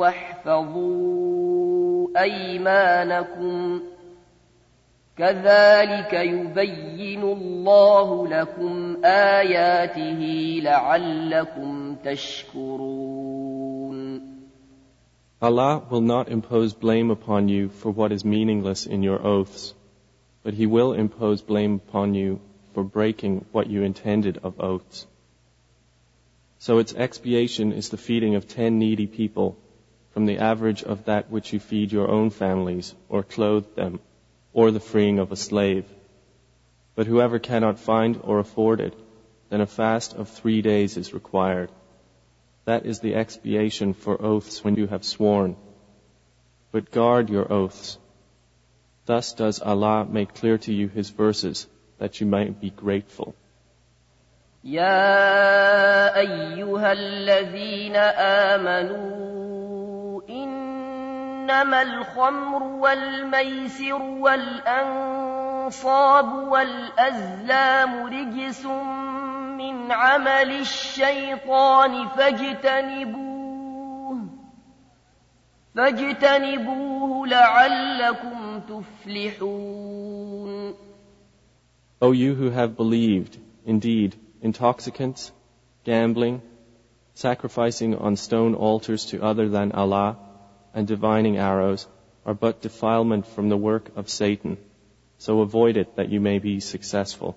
واحفظوا أيمانكم كذلك يبين الله لكم آياته لعلكم تشكرون Allah will not impose blame upon you for what is meaningless in your oaths, but He will impose blame upon you for breaking what you intended of oaths. So its expiation is the feeding of ten needy people from the average of that which you feed your own families or clothe them, or the freeing of a slave. But whoever cannot find or afford it, then a fast of three days is required. That is the expiation for oaths when you have sworn. But guard your oaths. Thus does Allah make clear to you His verses that you might be grateful. يا أيها الذين آمنوا إنما الخمر والميسر والأنصاب والأزلام رجس من عمل الشيطان فاجتنبوه فاجتنبوه لعلكم تفلحون O you who have believed, indeed, intoxicants, gambling, sacrificing on stone altars to other than Allah, and divining arrows are but defilement from the work of Satan. So avoid it that you may be successful.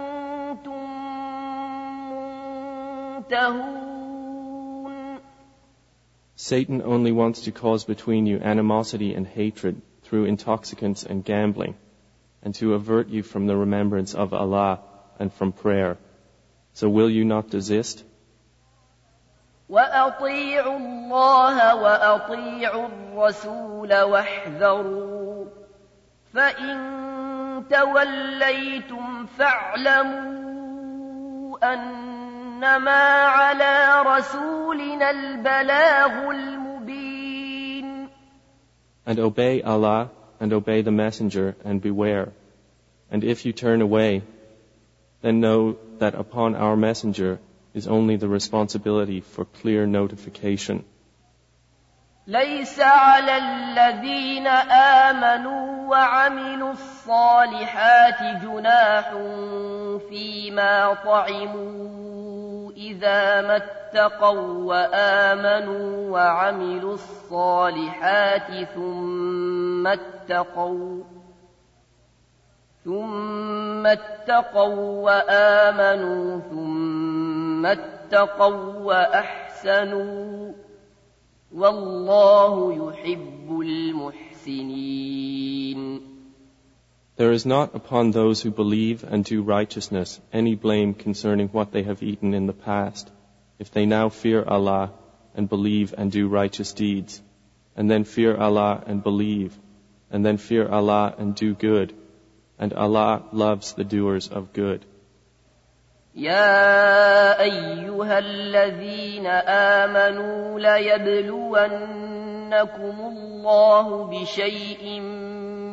منتهون Satan only wants to cause between you animosity and hatred through intoxicants and gambling, and to avert you from the remembrance of Allah and from prayer. So will you not desist? وأطيعوا الله وأطيعوا الرسول واحذروا فإن توليتم فاعلموا أنما على رسولنا البلاغ المبين And obey Allah and obey the Messenger and beware. And if you turn away, then know that upon our Messenger is only the responsibility for clear notification. ليس على الذين آمنوا وعملوا الصالحات جناح فيما طعموا إذا ما اتقوا وآمنوا وعملوا الصالحات ثم اتقوا ثم اتقوا وآمنوا ثم اتقوا وأحسنوا والله يحب المحسنين There is not upon those who believe and do righteousness any blame concerning what they have eaten in the past, if they now fear Allah and believe and do righteous deeds, and then fear Allah and believe, and then fear Allah and do good, and Allah loves the doers of good. يا أيها الذين آمنوا ليبلونكم الله بشيء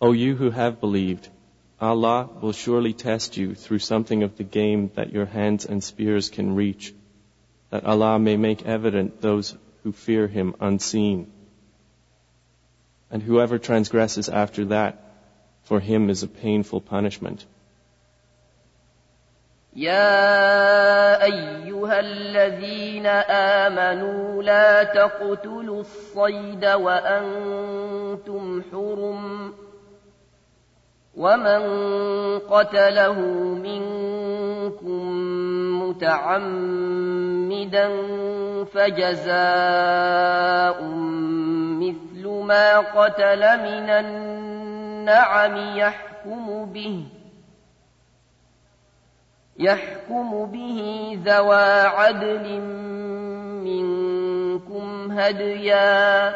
O you who have believed, Allah will surely test you through something of the game that your hands and spears can reach, that Allah may make evident those who fear Him unseen. And whoever transgresses after that, for him is a painful punishment. يا أيها الذين آمنوا لا تقتلوا الصيد وأنتم حرم ومن قتله منكم متعمدا فجزاء مثل ما قتل من النعم يحكم به يحكم به ذوى عدل منكم هديا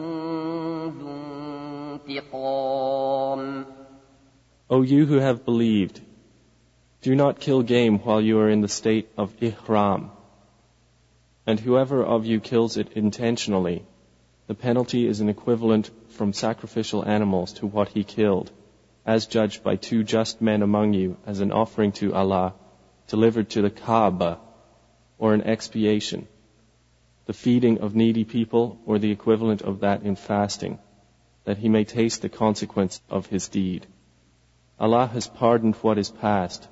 انتقام O you who have believed, do not kill game while you are in the state of ihram. And whoever of you kills it intentionally, the penalty is an equivalent from sacrificial animals to what he killed, as judged by two just men among you as an offering to Allah, delivered to the Kaaba, or an expiation, the feeding of needy people, or the equivalent of that in fasting, that he may taste the consequence of his deed. Allah has pardoned what is past,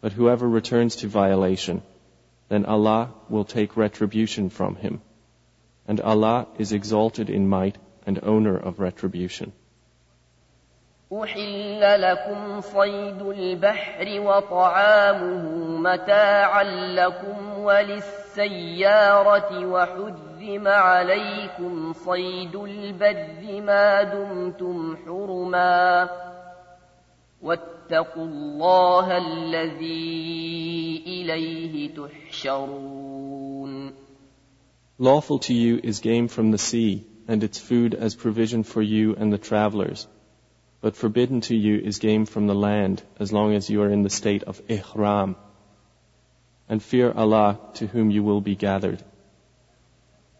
but whoever returns to violation, then Allah will take retribution from him. And Allah is exalted in might and owner of retribution. أحل لكم صيد البحر وطعامه متاعا لكم وللسيارة وحرم عليكم صيد البر ما دمتم حرما واتقوا الله الذي إليه تحشرون Lawful to you is game from the sea, and its food as provision for you and the travelers. But forbidden to you is game from the land, as long as you are in the state of ihram. And fear Allah to whom you will be gathered.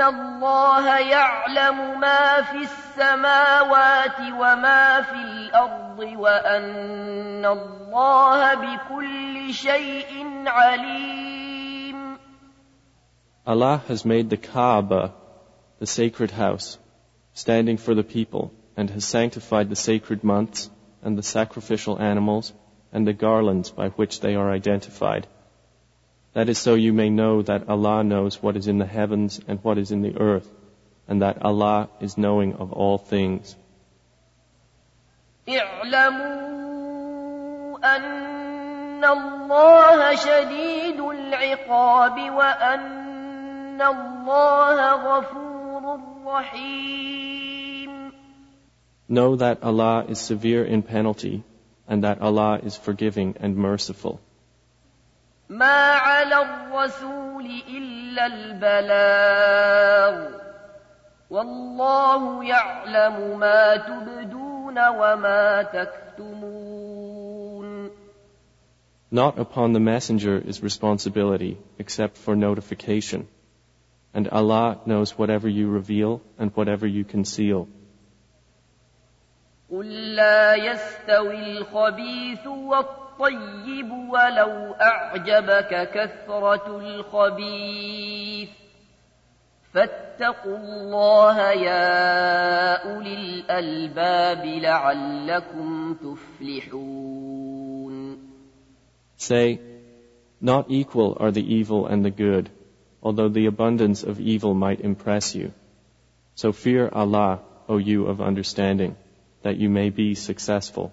الله يعلم ما في السماوات وما في الأرض وأن الله بكل شيء عليم Allah has made the Kaaba, the sacred house, standing for the people, and has sanctified the sacred months, and the sacrificial animals, and the garlands by which they are identified. That is so you may know that Allah knows what is in the heavens and what is in the earth, and that Allah is knowing of all things. اعلموا أن الله شديد العقاب وأن الله غفور رحيم Know that Allah is severe in penalty, and that Allah is forgiving and merciful. ما على الرسول إلا البلاغ والله يعلم ما تبدون وما تكتمون Not upon the messenger is responsibility except for notification, and Allah knows whatever you reveal and whatever you conceal. قل لا يستوي الخبيث والطيب ولو أعجبك كثرة الخبيث فاتقوا الله يا أولي الألباب لعلكم تفلحون Say, not equal are the evil and the good, although the abundance of evil might impress you. So fear Allah, O you of understanding, that you may be successful.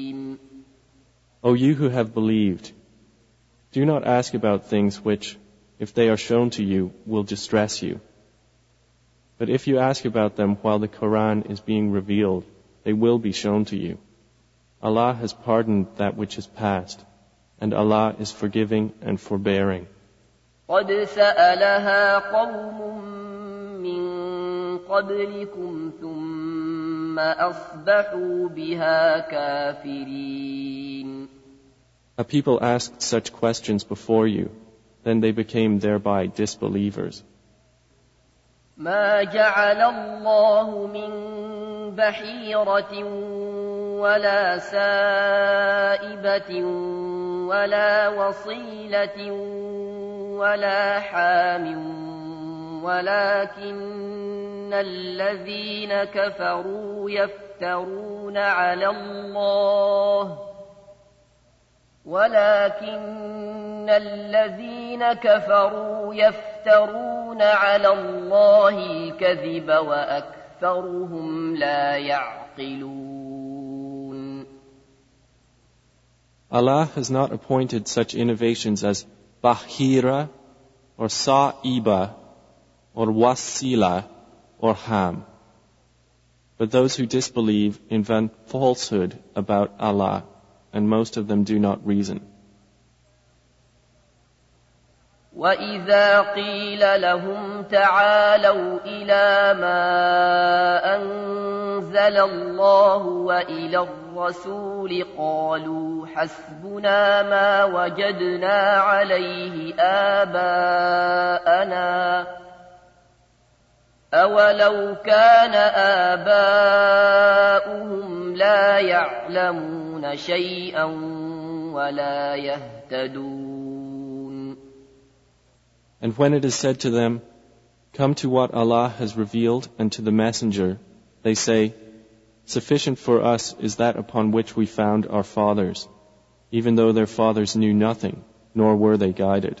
O you who have believed, do not ask about things which, if they are shown to you, will distress you. But if you ask about them while the Quran is being revealed, they will be shown to you. Allah has pardoned that which is past, and Allah is forgiving and forbearing. قد سألها قوم من قبلكم ثم أصبحوا بها كافرين A people asked such questions before you, then they became thereby disbelievers. ما جعل الله من بحيرة ولا سائبة ولا وصيلة ولا حام ولكن الذين كفروا يفترون على الله ولكن الذين كفروا يفترون على الله الكذب وأكثرهم لا يعقلون Allah has not appointed such innovations as Bahira or Sa'iba or Wasila or Ham. But those who disbelieve invent falsehood about Allah, and most of them do not reason. وإذا قيل لهم تعالوا إلى ما أنزل الله وإلى الرسول قالوا حسبنا ما وجدنا عليه آباءنا أولو كان آباؤهم لا يعلمون شيئا ولا يهتدون And when it is said to them, Come to what Allah has revealed and to the Messenger, they say, Sufficient for us is that upon which we found our fathers, even though their fathers knew nothing, nor were they guided.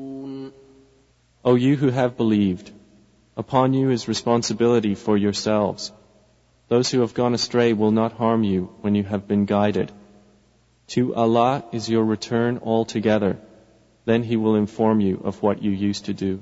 O you who have believed, upon you is responsibility for yourselves. Those who have gone astray will not harm you when you have been guided. To Allah is your return altogether. Then He will inform you of what you used to do.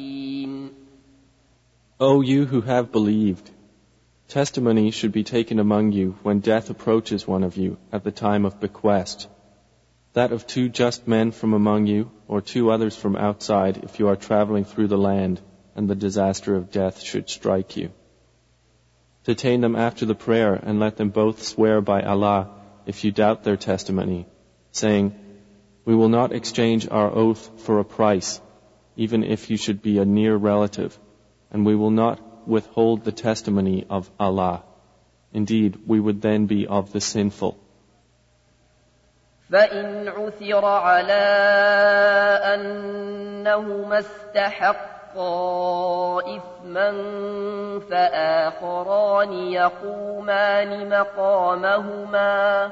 O you who have believed, testimony should be taken among you when death approaches one of you at the time of bequest. That of two just men from among you, or two others from outside if you are traveling through the land and the disaster of death should strike you. Detain them after the prayer and let them both swear by Allah if you doubt their testimony, saying, We will not exchange our oath for a price, even if you should be a near relative and we will not withhold the testimony of Allah. Indeed, we would then be of the sinful. فإن عثر على أنهما استحقا إثما فآخران يقومان مقامهما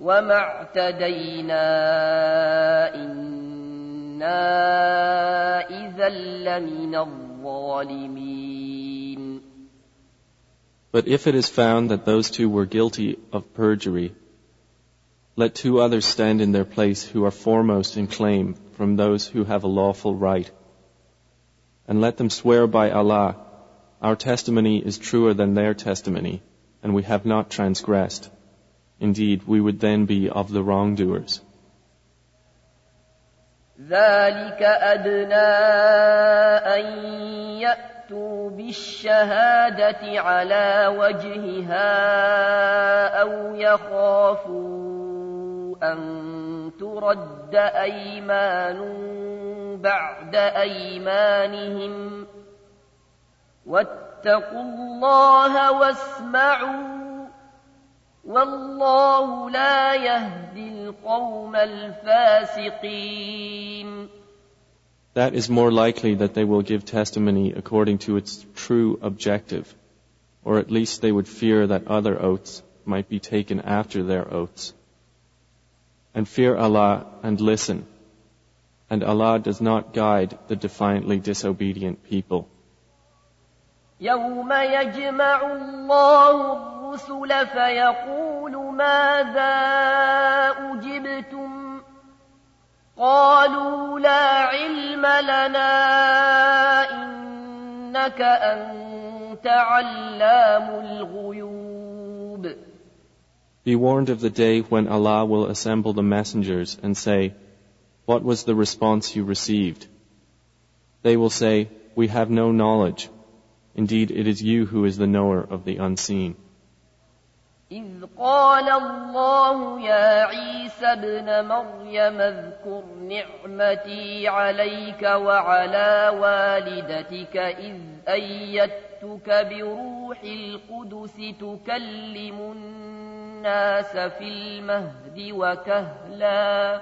وما اعتدينا إنا إذا لمن الظالمين But if it is found that those two were guilty of perjury, let two others stand in their place who are foremost in claim from those who have a lawful right. And let them swear by Allah, our testimony is truer than their testimony, and we have not transgressed. Indeed, we would then be of the wrongdoers. ذلك أدنى أن يأتوا بالشهادة على وجهها أو يخافوا أن ترد أيمان بعد أيمانهم واتقوا الله واسمعوا والله لا يهدي القوم الفاسقين That is more likely that they will give testimony according to its true objective, or at least they would fear that other oaths might be taken after their oaths. And fear Allah and listen. And Allah does not guide the defiantly disobedient people. يوم يجمع الله الرسل فيقول ماذا أجبتم قالوا لا علم لنا إنك أنت علام الغيوب Be warned of the day when Allah will assemble the messengers and say, What was the response you received? They will say, We have no knowledge. Indeed, it is you who is the knower of the unseen. إذ قال الله يا عيسى ابن مريم اذكر نعمتي عليك وعلى والدتك إذ أيدتك بروح القدس تكلم الناس في المهد وكهلا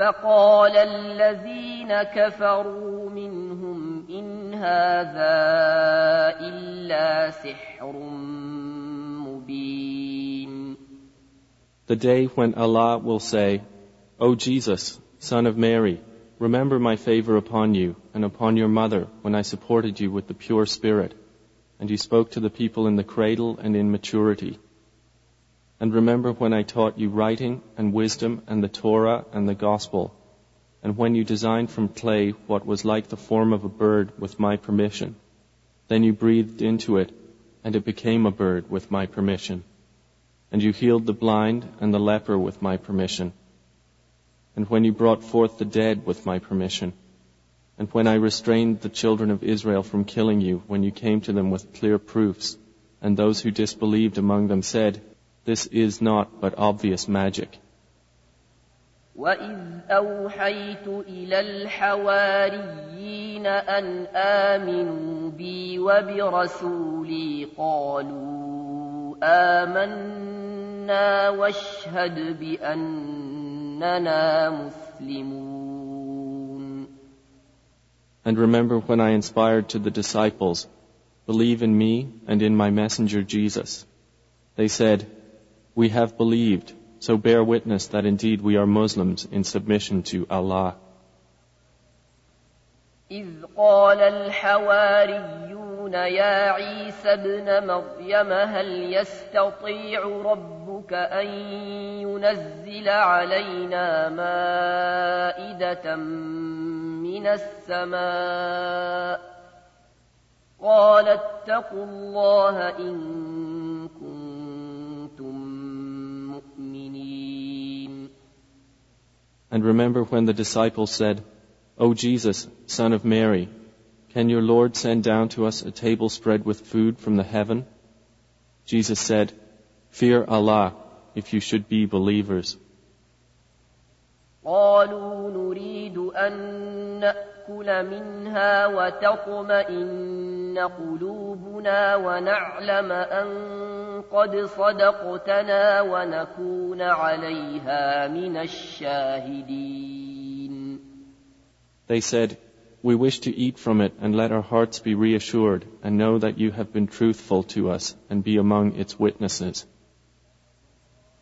فقال الذين كفروا منهم إن هذا إلا سحر مبين The day when Allah will say, O Jesus, son of Mary, remember my favor upon you and upon your mother when I supported you with the pure spirit, and you spoke to the people in the cradle and in maturity. And remember when I taught you writing and wisdom and the Torah and the gospel, and when you designed from clay what was like the form of a bird with my permission. Then you breathed into it, and it became a bird with my permission. And you healed the blind and the leper with my permission. And when you brought forth the dead with my permission. And when I restrained the children of Israel from killing you when you came to them with clear proofs, and those who disbelieved among them said, This is not but obvious magic. وإذ أوحيت إلى الحواريين أن آمنوا بي وبرسولي قالوا آمنا واشهد بأننا مسلمون And remember when I inspired to the disciples, Believe in me and in my messenger Jesus. They said, We have believed, so bear witness that indeed we are Muslims in submission to Allah. إذ قال الحواريون يا عيسى ابن مريم هل يستطيع ربك أن ينزل علينا مائدة من السماء قال اتقوا الله إن And remember when the disciples said, O Jesus, son of Mary, can your Lord send down to us a table spread with food from the heaven? Jesus said, Fear Allah if you should be believers. قالوا نريد أن نأكل منها وتطمئن قلوبنا ونعلم أن قد صدقتنا ونكون عليها من الشاهدين They said, We wish to eat from it and let our hearts be reassured and know that you have been truthful to us and be among its witnesses.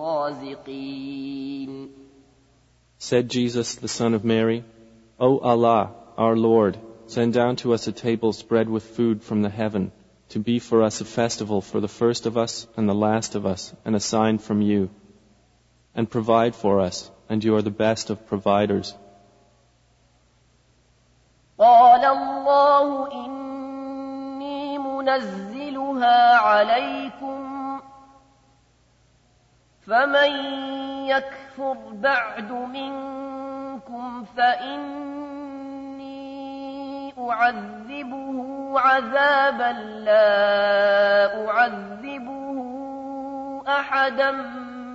الرازقين Said Jesus, the son of Mary, O Allah, our Lord, send down to us a table spread with food from the heaven, to be for us a festival for the first of us and the last of us, and a sign from you. And provide for us, and you are the best of providers. قال الله إني منزلها عليكم فمن يكفر بعد منكم فإني أعذبه عذابا لا أعذبه أحدا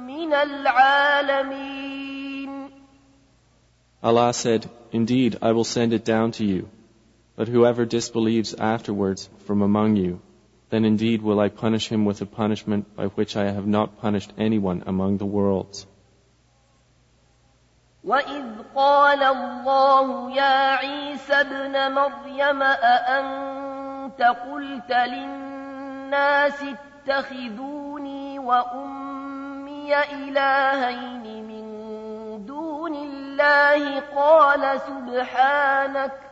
من العالمين Allah said, Indeed, I will send it down to you. But whoever disbelieves afterwards from among you, then indeed will I punish him with a punishment by which I have not punished anyone among the worlds. وإذ قال الله يا عيسى ابن مريم أأنت قلت للناس اتخذوني وأمي إلهين من دون الله قال سبحانك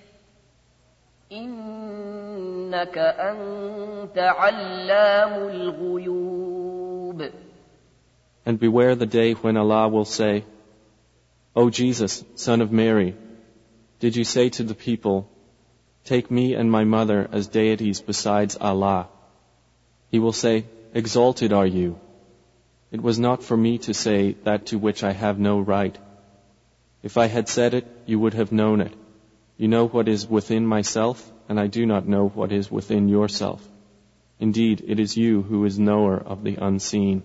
إنك أنت علام الغيوب And beware the day when Allah will say, O Jesus, son of Mary, did you say to the people, Take me and my mother as deities besides Allah? He will say, Exalted are you. It was not for me to say that to which I have no right. If I had said it, you would have known it. You know what is within myself, and I do not know what is within yourself. Indeed, it is you who is knower of the unseen.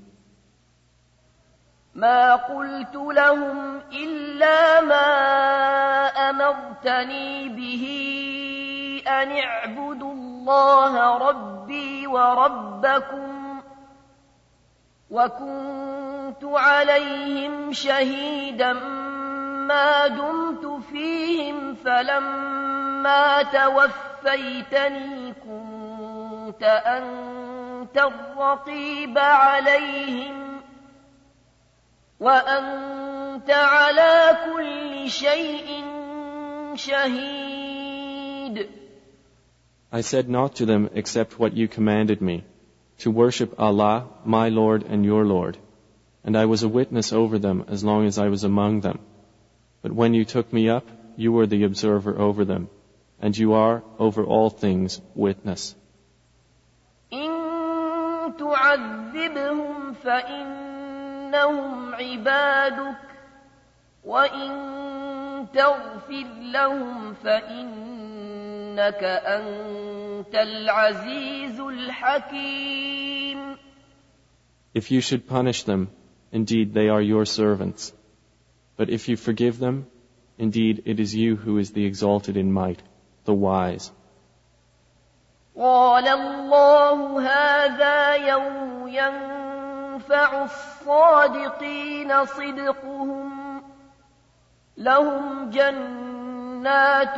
ما قلت لهم إلا ما أمرتني به أن اعبدوا الله ربي وربكم وكنت عليهم شهيدا ما دمت فيهم فلما توفيتني كنت أنت الرقيب عليهم وأنت على كل شيء شهيد I said not to them except what you commanded me, to worship Allah, my Lord and your Lord. And I was a witness over them as long as I was among them. But when you took me up, you were the observer over them, and you are over all things witness. إن تعذبهم فإنهم عبادك وإن تغفر لهم فإنك أنت العزيز الحكيم If you should punish them, indeed they are your servants. But if you forgive them, indeed it is you who is the exalted in might, the wise. قال الله هذا يوم ينفع الصادقين صدقهم لهم جنات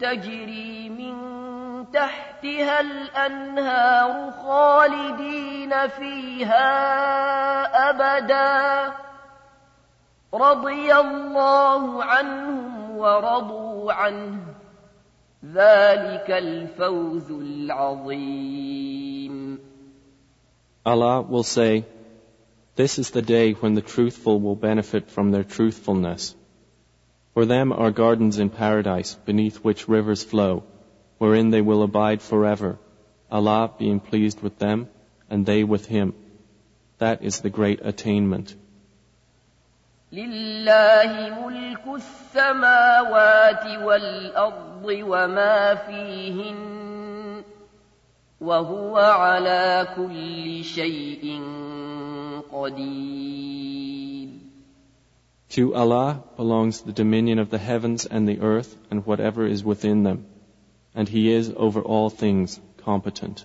تجري من تحتها الأنهار خالدين فيها أبدا رضي الله عنهم ورضوا عنه ذلك الفوز العظيم Allah will say, This is the day when the truthful will benefit from their truthfulness, For them are gardens in paradise, beneath which rivers flow, wherein they will abide forever, Allah being pleased with them, and they with Him. That is the great attainment. لله ملك السماوات والأرض وما فيهن وهو على كل شيء قدير To Allah belongs the dominion of the heavens and the earth and whatever is within them, and He is over all things competent.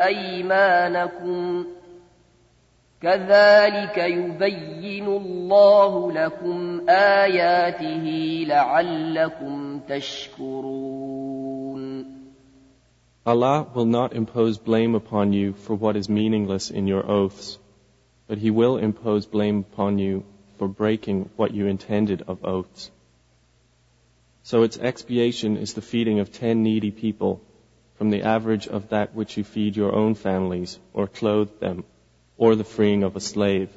أيمانكم كذلك يبين الله لكم آياته لعلكم تشكرون Allah will not impose blame upon you for what is meaningless in your oaths, but He will impose blame upon you for breaking what you intended of oaths. So its expiation is the feeding of ten needy people from the average of that which you feed your own families, or clothe them, or the freeing of a slave.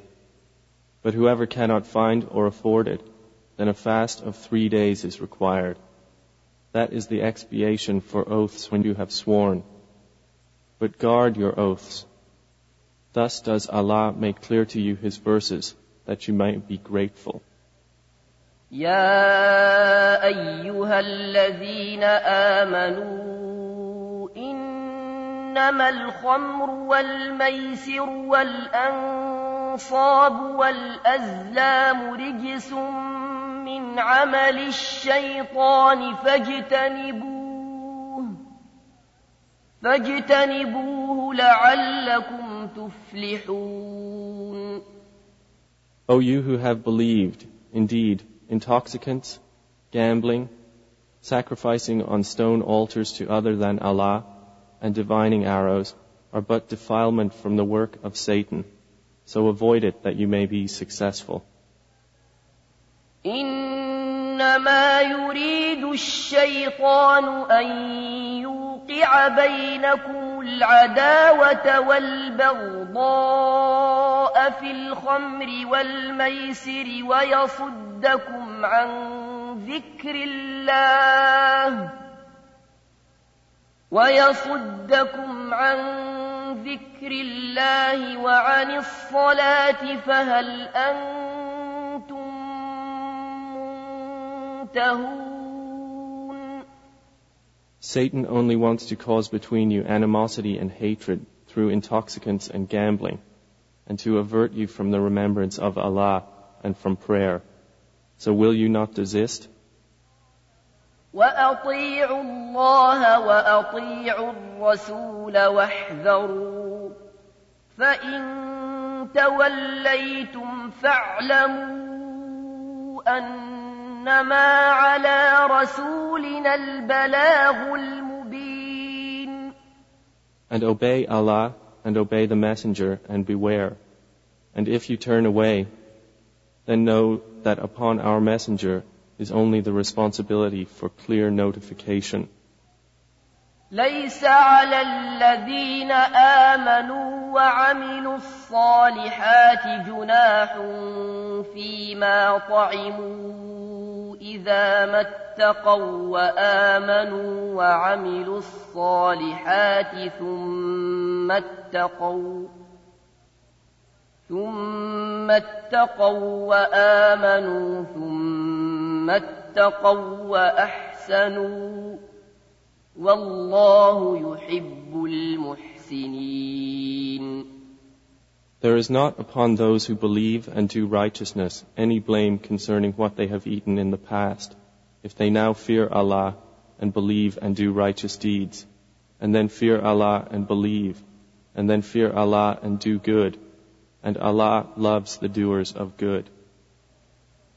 But whoever cannot find or afford it, then a fast of three days is required. That is the expiation for oaths when you have sworn. But guard your oaths. Thus does Allah make clear to you His verses that you might be grateful. يا أيها الذين آمنوا إنما الخمر والميسر والأنصاب والأزلام رجس من عمل الشيطان فاجتنبوه فاجتنبوه لعلكم تفلحون O you who have believed, indeed, intoxicants, gambling, sacrificing on stone altars to other than Allah, and divining arrows are but defilement from the work of Satan. So avoid it that you may be successful. إنما يريد الشيطان أن يوقع بينكم العداوة والبغضاء في الخمر والميسر ويصدكم عن ذكر الله ويصدكم عن ذكر الله وعن الصلاة فهل أنتم منتهون Satan only wants to cause between you animosity and hatred through intoxicants and gambling, and to avert you from the remembrance of Allah and from prayer. So will you not desist? وأطيعوا الله وأطيعوا الرسول واحذروا فإن توليتم فاعلموا أنما على رسولنا البلاغ المبين And obey Allah and obey the Messenger and beware. And if you turn away, then know that upon our Messenger is only the responsibility for clear notification. ليس على الذين آمنوا وعملوا الصالحات جناح فيما طعموا إذا ما اتقوا وآمنوا وعملوا الصالحات ثم اتقوا ثم اتقوا وآمنوا ثم اتقوا وأحسنوا والله يحب المحسنين There is not upon those who believe and do righteousness any blame concerning what they have eaten in the past, if they now fear Allah and believe and do righteous deeds, and then fear Allah and believe, and then fear Allah and do good, and Allah loves the doers of good.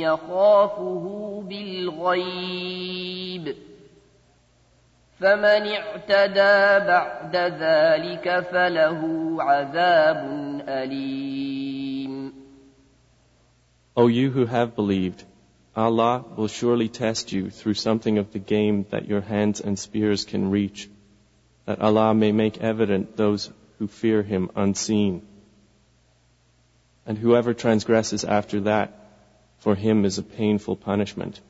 يخافه بالغيب فمن اعتدى بعد ذلك فله عذاب أليم O you who have believed, Allah will surely test you through something of the game that your hands and spears can reach, that Allah may make evident those who fear Him unseen. And whoever transgresses after that, for him is a painful punishment.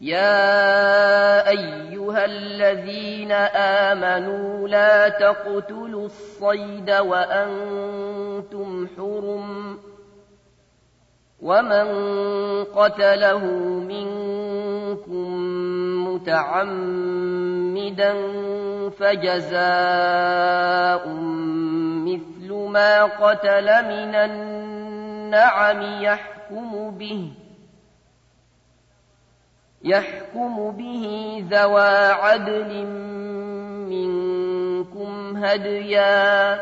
يا أيها الذين آمنوا لا تقتلوا الصيد وأنتم حرم ومن قتله منكم متعمدا فجزاء مثل ما قتل من النعم يحكم به يحكم به ذوى عدل منكم هديا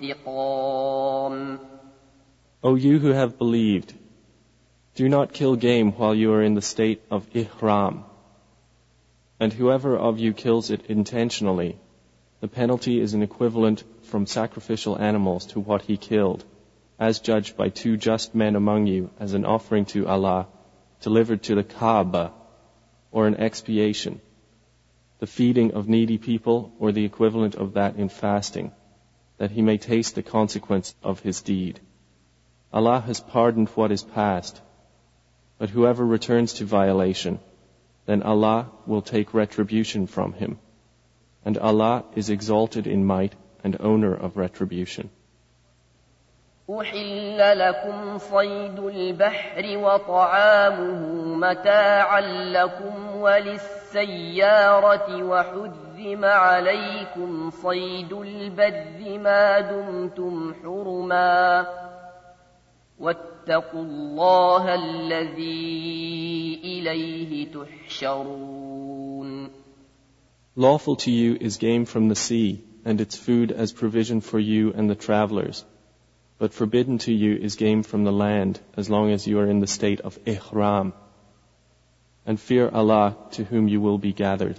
انتقام O you who have believed, do not kill game while you are in the state of ihram. And whoever of you kills it intentionally, the penalty is an equivalent from sacrificial animals to what he killed, as judged by two just men among you as an offering to Allah, delivered to the Kaaba, or an expiation, the feeding of needy people, or the equivalent of that in fasting, that he may taste the consequence of his deed. Allah has pardoned what is past, but whoever returns to violation, then Allah will take retribution from him. And Allah is exalted in might and owner of retribution. أحل لكم صيد البحر وطعامه متاعا لكم وللسيارة وحرم عليكم صيد البر ما دمتم حرما واتقوا الله الذي إليه تحشرون Lawful to you is game from the sea, and its food as provision for you and the travelers. But forbidden to you is game from the land, as long as you are in the state of ihram. And fear Allah to whom you will be gathered.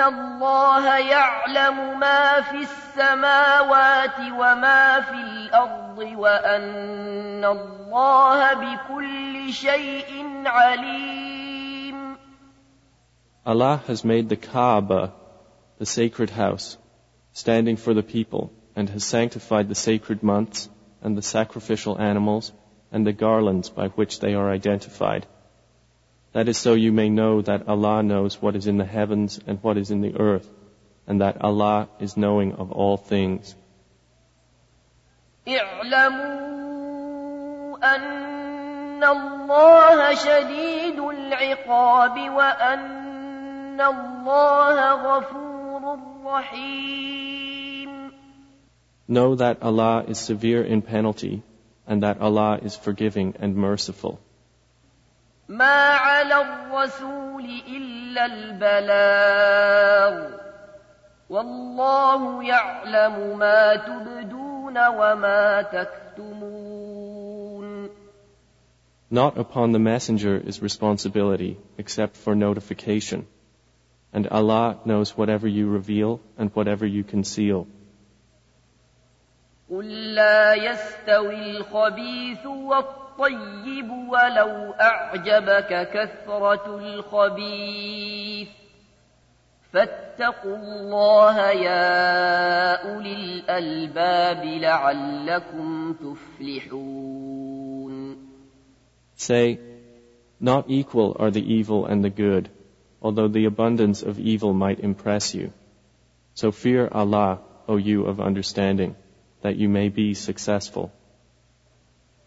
الله يعلم ما في السماوات وما في الأرض وأن الله بكل شيء عليم Allah has made the Kaaba, the sacred house, standing for the people, and has sanctified the sacred months, and the sacrificial animals, and the garlands by which they are identified. That is so you may know that Allah knows what is in the heavens and what is in the earth, and that Allah is knowing of all things. اعلموا أن الله شديد العقاب وأن الله غفور رحيم Know that Allah is severe in penalty and that Allah is forgiving and merciful. ما على الرسول إلا البلاغ والله يعلم ما تبدون وما تكتمون Not upon the messenger is responsibility except for notification. And Allah knows whatever you reveal and whatever you conceal. قل لا يستوي الخبيث والطيب ولو أعجبك كثرة الخبيث فاتقوا الله يا أولي الألباب لعلكم تفلحون Say, not equal are the evil and the good, although the abundance of evil might impress you. So fear Allah, O you of understanding, that you may be successful.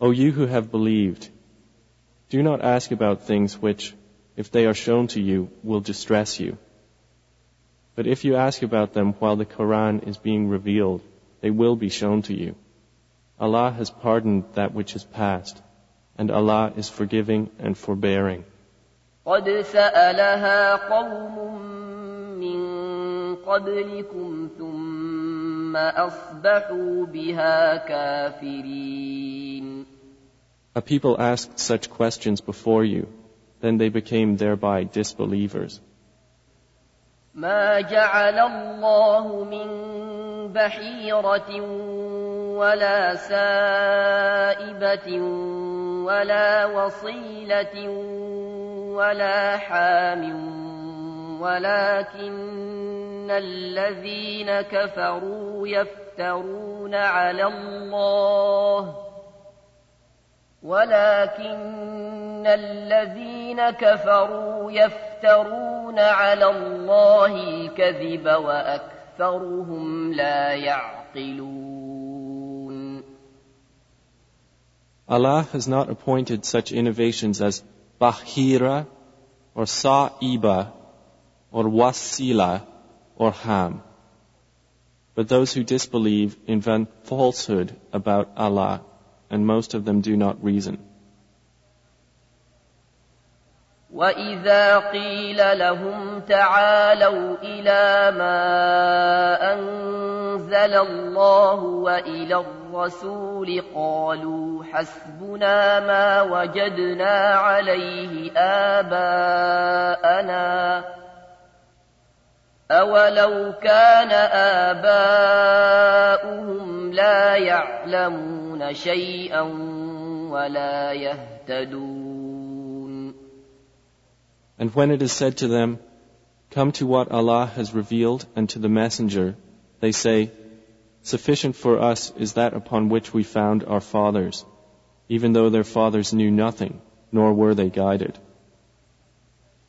O you who have believed, do not ask about things which, if they are shown to you, will distress you. But if you ask about them while the Quran is being revealed, they will be shown to you. Allah has pardoned that which is past, and Allah is forgiving and forbearing. قد سألها قوم من قبلكم ثم أصبحوا بها كافرين A people asked such questions before you, then they became thereby disbelievers. ما جعل الله من بحيرة ولا سائبة ولا وصيلة ولا حام ولكن الذين كفروا يفترون على الله ولكن الذين كفروا يفترون على الله الكذب وأكثرهم لا يعقلون Allah has not appointed such innovations as Bahira or Sa'iba or Wasila or Ham. But those who disbelieve invent falsehood about Allah, and most of them do not reason. وإذا قيل لهم تعالوا إلى ما أنزل الله وإلى الرسول قالوا حسبنا ما وجدنا عليه آباءنا أولو كان آباؤهم لا يعلمون شيئا ولا يهتدون And when it is said to them, Come to what Allah has revealed and to the Messenger, they say, Sufficient for us is that upon which we found our fathers, even though their fathers knew nothing, nor were they guided.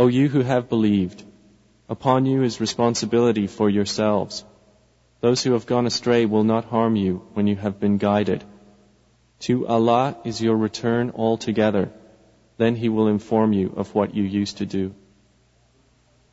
O you who have believed, upon you is responsibility for yourselves. Those who have gone astray will not harm you when you have been guided. To Allah is your return altogether. Then He will inform you of what you used to do.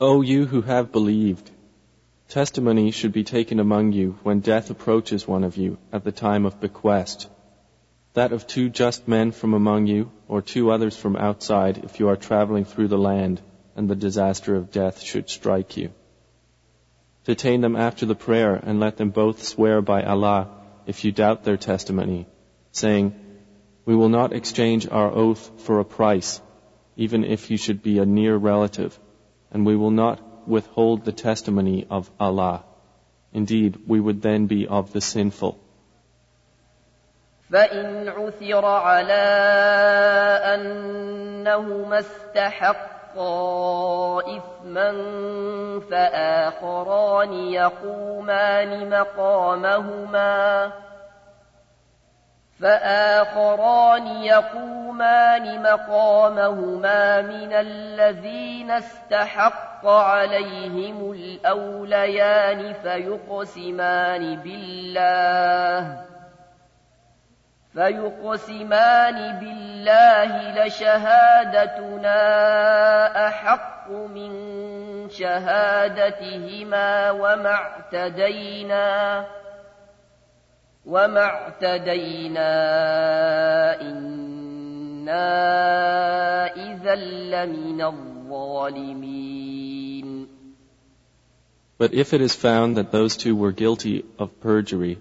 O you who have believed, testimony should be taken among you when death approaches one of you at the time of bequest. That of two just men from among you, or two others from outside, if you are traveling through the land and the disaster of death should strike you. Detain them after the prayer and let them both swear by Allah if you doubt their testimony, saying, We will not exchange our oath for a price, even if you should be a near relative and we will not withhold the testimony of Allah. Indeed, we would then be of the sinful. فإن عثر على أنهما استحقا إثما فآخران يقومان مقامهما فآخران يقومان مقامهما من الذين استحق عليهم الأوليان فيقسمان بالله فيقسمان بالله لشهادتنا أحق من شهادتهما وما اعتدينا وما اعتدينا إنا إذا لمن الظالمين But if it is found that those two were guilty of perjury,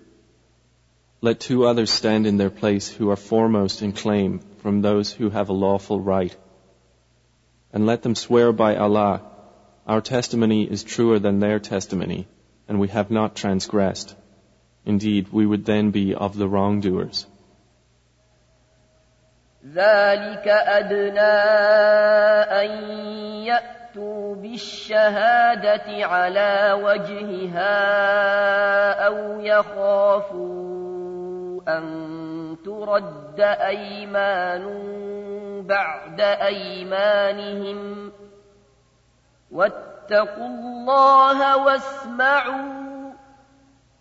let two others stand in their place who are foremost in claim from those who have a lawful right. And let them swear by Allah, our testimony is truer than their testimony, and we have not transgressed. Indeed, we would then be of the wrongdoers. ذلك أدنى أن يأتوا بالشهادة على وجهها أو يخافوا أن ترد أيمان بعد أيمانهم واتقوا الله واسمعوا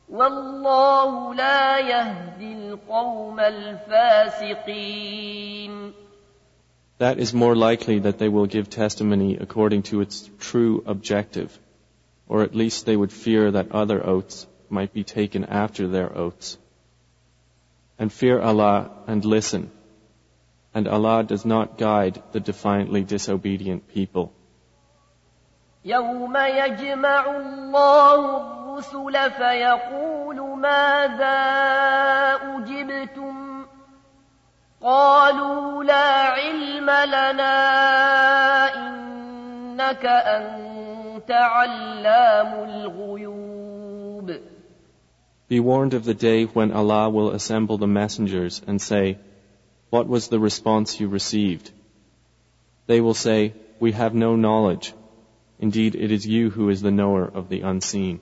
والله لا يهدي القوم الفاسقين That is more likely that they will give testimony according to its true objective, or at least they would fear that other oaths might be taken after their oaths. And fear Allah and listen, and Allah does not guide the defiantly disobedient people. يوم يجمع الله الرسل فيقول ماذا أجبتم قالوا لا علم لنا إنك أنت علام الغيوب Be warned of the day when Allah will assemble the messengers and say, What was the response you received? They will say, We have no knowledge. Indeed, it is you who is the knower of the unseen.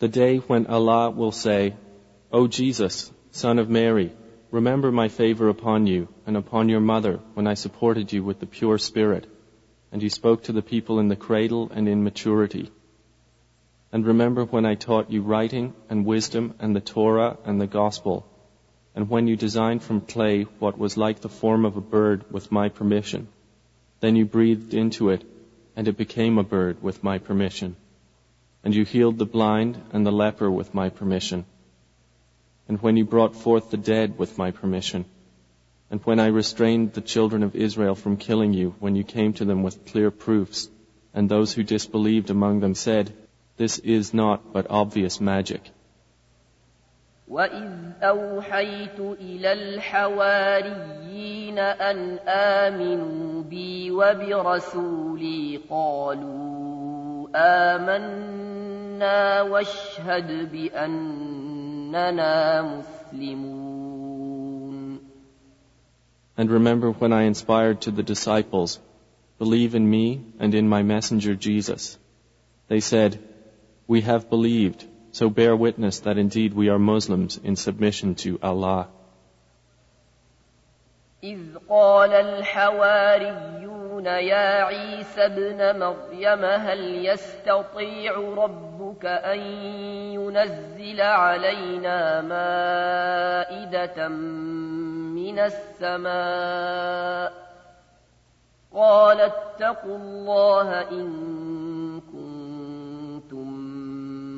The day when Allah will say, O Jesus, son of Mary, remember my favor upon you and upon your mother when I supported you with the pure spirit, and you spoke to the people in the cradle and in maturity. And remember when I taught you writing and wisdom and the Torah and the gospel, and when you designed from clay what was like the form of a bird with my permission. Then you breathed into it, and it became a bird with my permission And you healed the blind and the leper with my permission. And when you brought forth the dead with my permission. And when I restrained the children of Israel from killing you when you came to them with clear proofs, and those who disbelieved among them said, This is not but obvious magic. وإذ أوحيت إلى الحواريين أن آمنوا بي وبرسولي قالوا آمنا واشهد بأننا مسلمون And remember when I inspired to the disciples, Believe in me and in my messenger Jesus. They said, We have believed, so bear witness that indeed we are Muslims in submission to Allah. إذ قال الحواريون يا عيسى ابن مريم هل يستطيع ربك أن ينزل علينا مائدة من السماء؟ قال اتقوا الله إن كنتم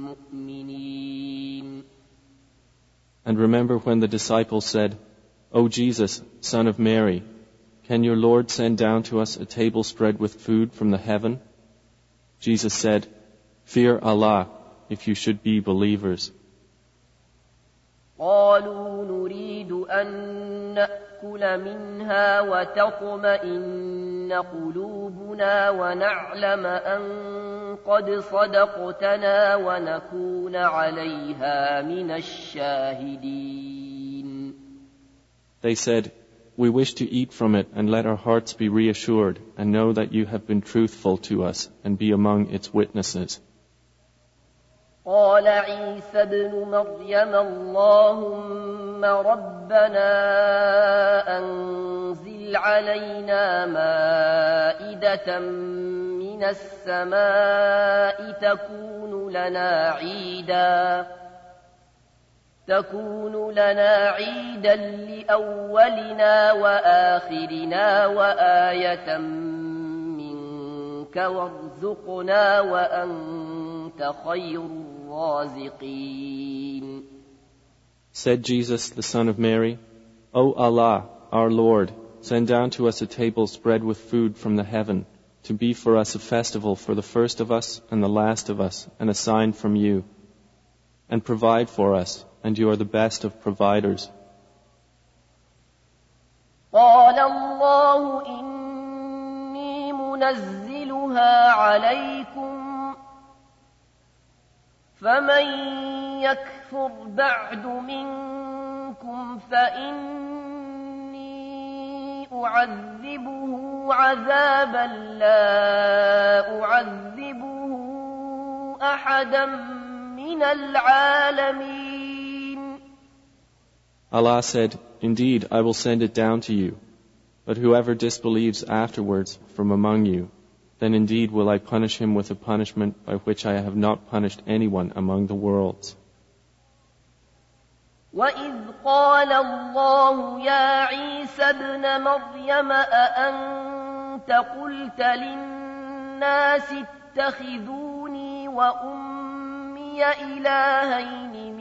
مؤمنين. And remember when the disciples said, O Jesus, son of Mary, can your Lord send down to us a table spread with food from the heaven? Jesus said, Fear Allah if you should be believers. قالوا نريد أن نأكل منها وتطمئن قلوبنا ونعلم أن قد صدقتنا ونكون عليها من الشاهدين They said, We wish to eat from it and let our hearts be reassured and know that you have been truthful to us and be among its witnesses. قال عيسى ابن مريم اللهم ربنا أنزل علينا مائدة من السماء تكون لنا عيدا تكون لنا عيدا لأولنا وآخرنا وآية منك وارزقنا وأنت خير الرازقين Said Jesus, the son of Mary, O Allah, our Lord, send down to us a table spread with food from the heaven, to be for us a festival for the first of us and the last of us, and a sign from you. And provide for us, and you are the best of providers. قال الله إني منزلها عليكم فمن يكفر بعد منكم فإني أعذبه عذابا لا أعذبه أحدا من العالمين Allah said, Indeed, I will send it down to you. But whoever disbelieves afterwards from among you, then indeed will I punish him with a punishment by which I have not punished anyone among the worlds. وإذ قال الله يا عيسى ابن مريم أأنت قلت للناس اتخذوني وأمي إلهين من دون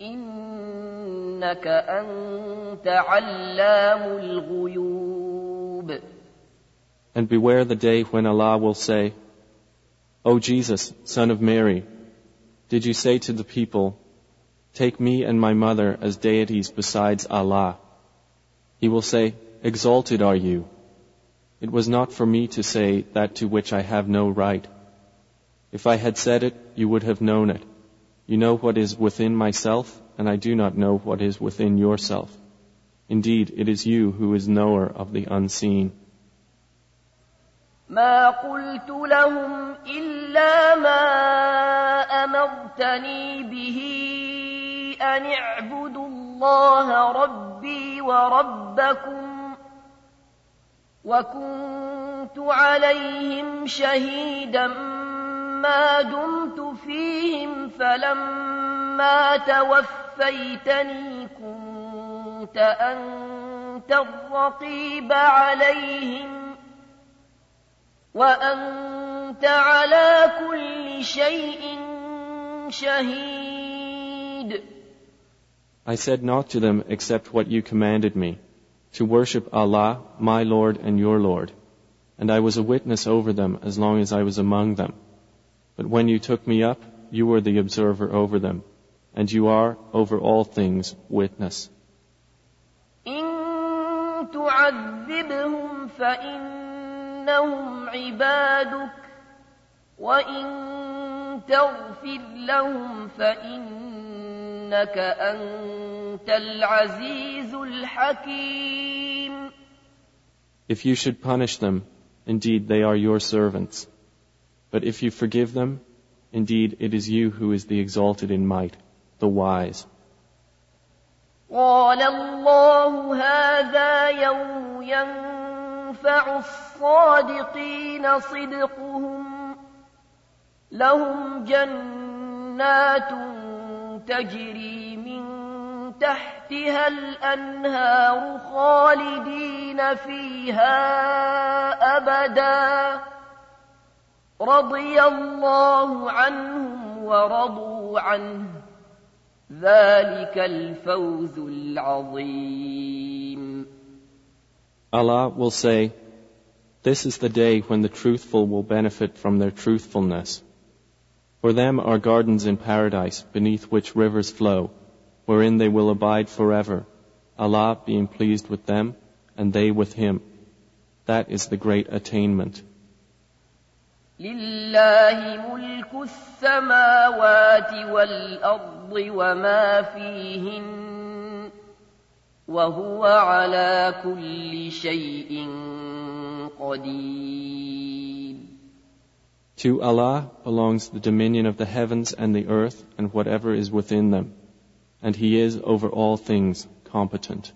إنك أنت علام الغيوب And beware the day when Allah will say, O Jesus, son of Mary, did you say to the people, Take me and my mother as deities besides Allah? He will say, Exalted are you. It was not for me to say that to which I have no right. If I had said it, you would have known it. You know what is within myself, and I do not know what is within yourself. Indeed, it is you who is knower of the unseen. ما قلت لهم إلا ما أمرتني به أن اعبدوا الله ربي وربكم وكنت عليهم شهيدا ما دمت فيهم فلما توفيتني كنت أنت الرقيب عليهم وأنت على كل شيء شهيد I said not to them except what you commanded me, to worship Allah, my Lord and your Lord. And I was a witness over them as long as I was among them. But when you took me up, you were the observer over them, and you are over all things witness. إن تعذبهم فإنهم عبادك وإن تغفر لهم فإنك أنت العزيز الحكيم If you should punish them, indeed they are your servants. But if you forgive them, indeed it is you who is the exalted in might, the wise. قال الله هذا يوم ينفع الصادقين صدقهم لهم جنات تجري من تحتها الأنهار خالدين فيها أبدا رضي الله عنهم ورضوا عنه ذلك الفوز العظيم Allah will say, This is the day when the truthful will benefit from their truthfulness. For them are gardens in paradise beneath which rivers flow, wherein they will abide forever, Allah being pleased with them and they with Him. That is the great attainment. لله ملك السماوات والأرض وما فيهن وهو على كل شيء قدير To Allah belongs the dominion of the heavens and the earth and whatever is within them, and He is over all things competent.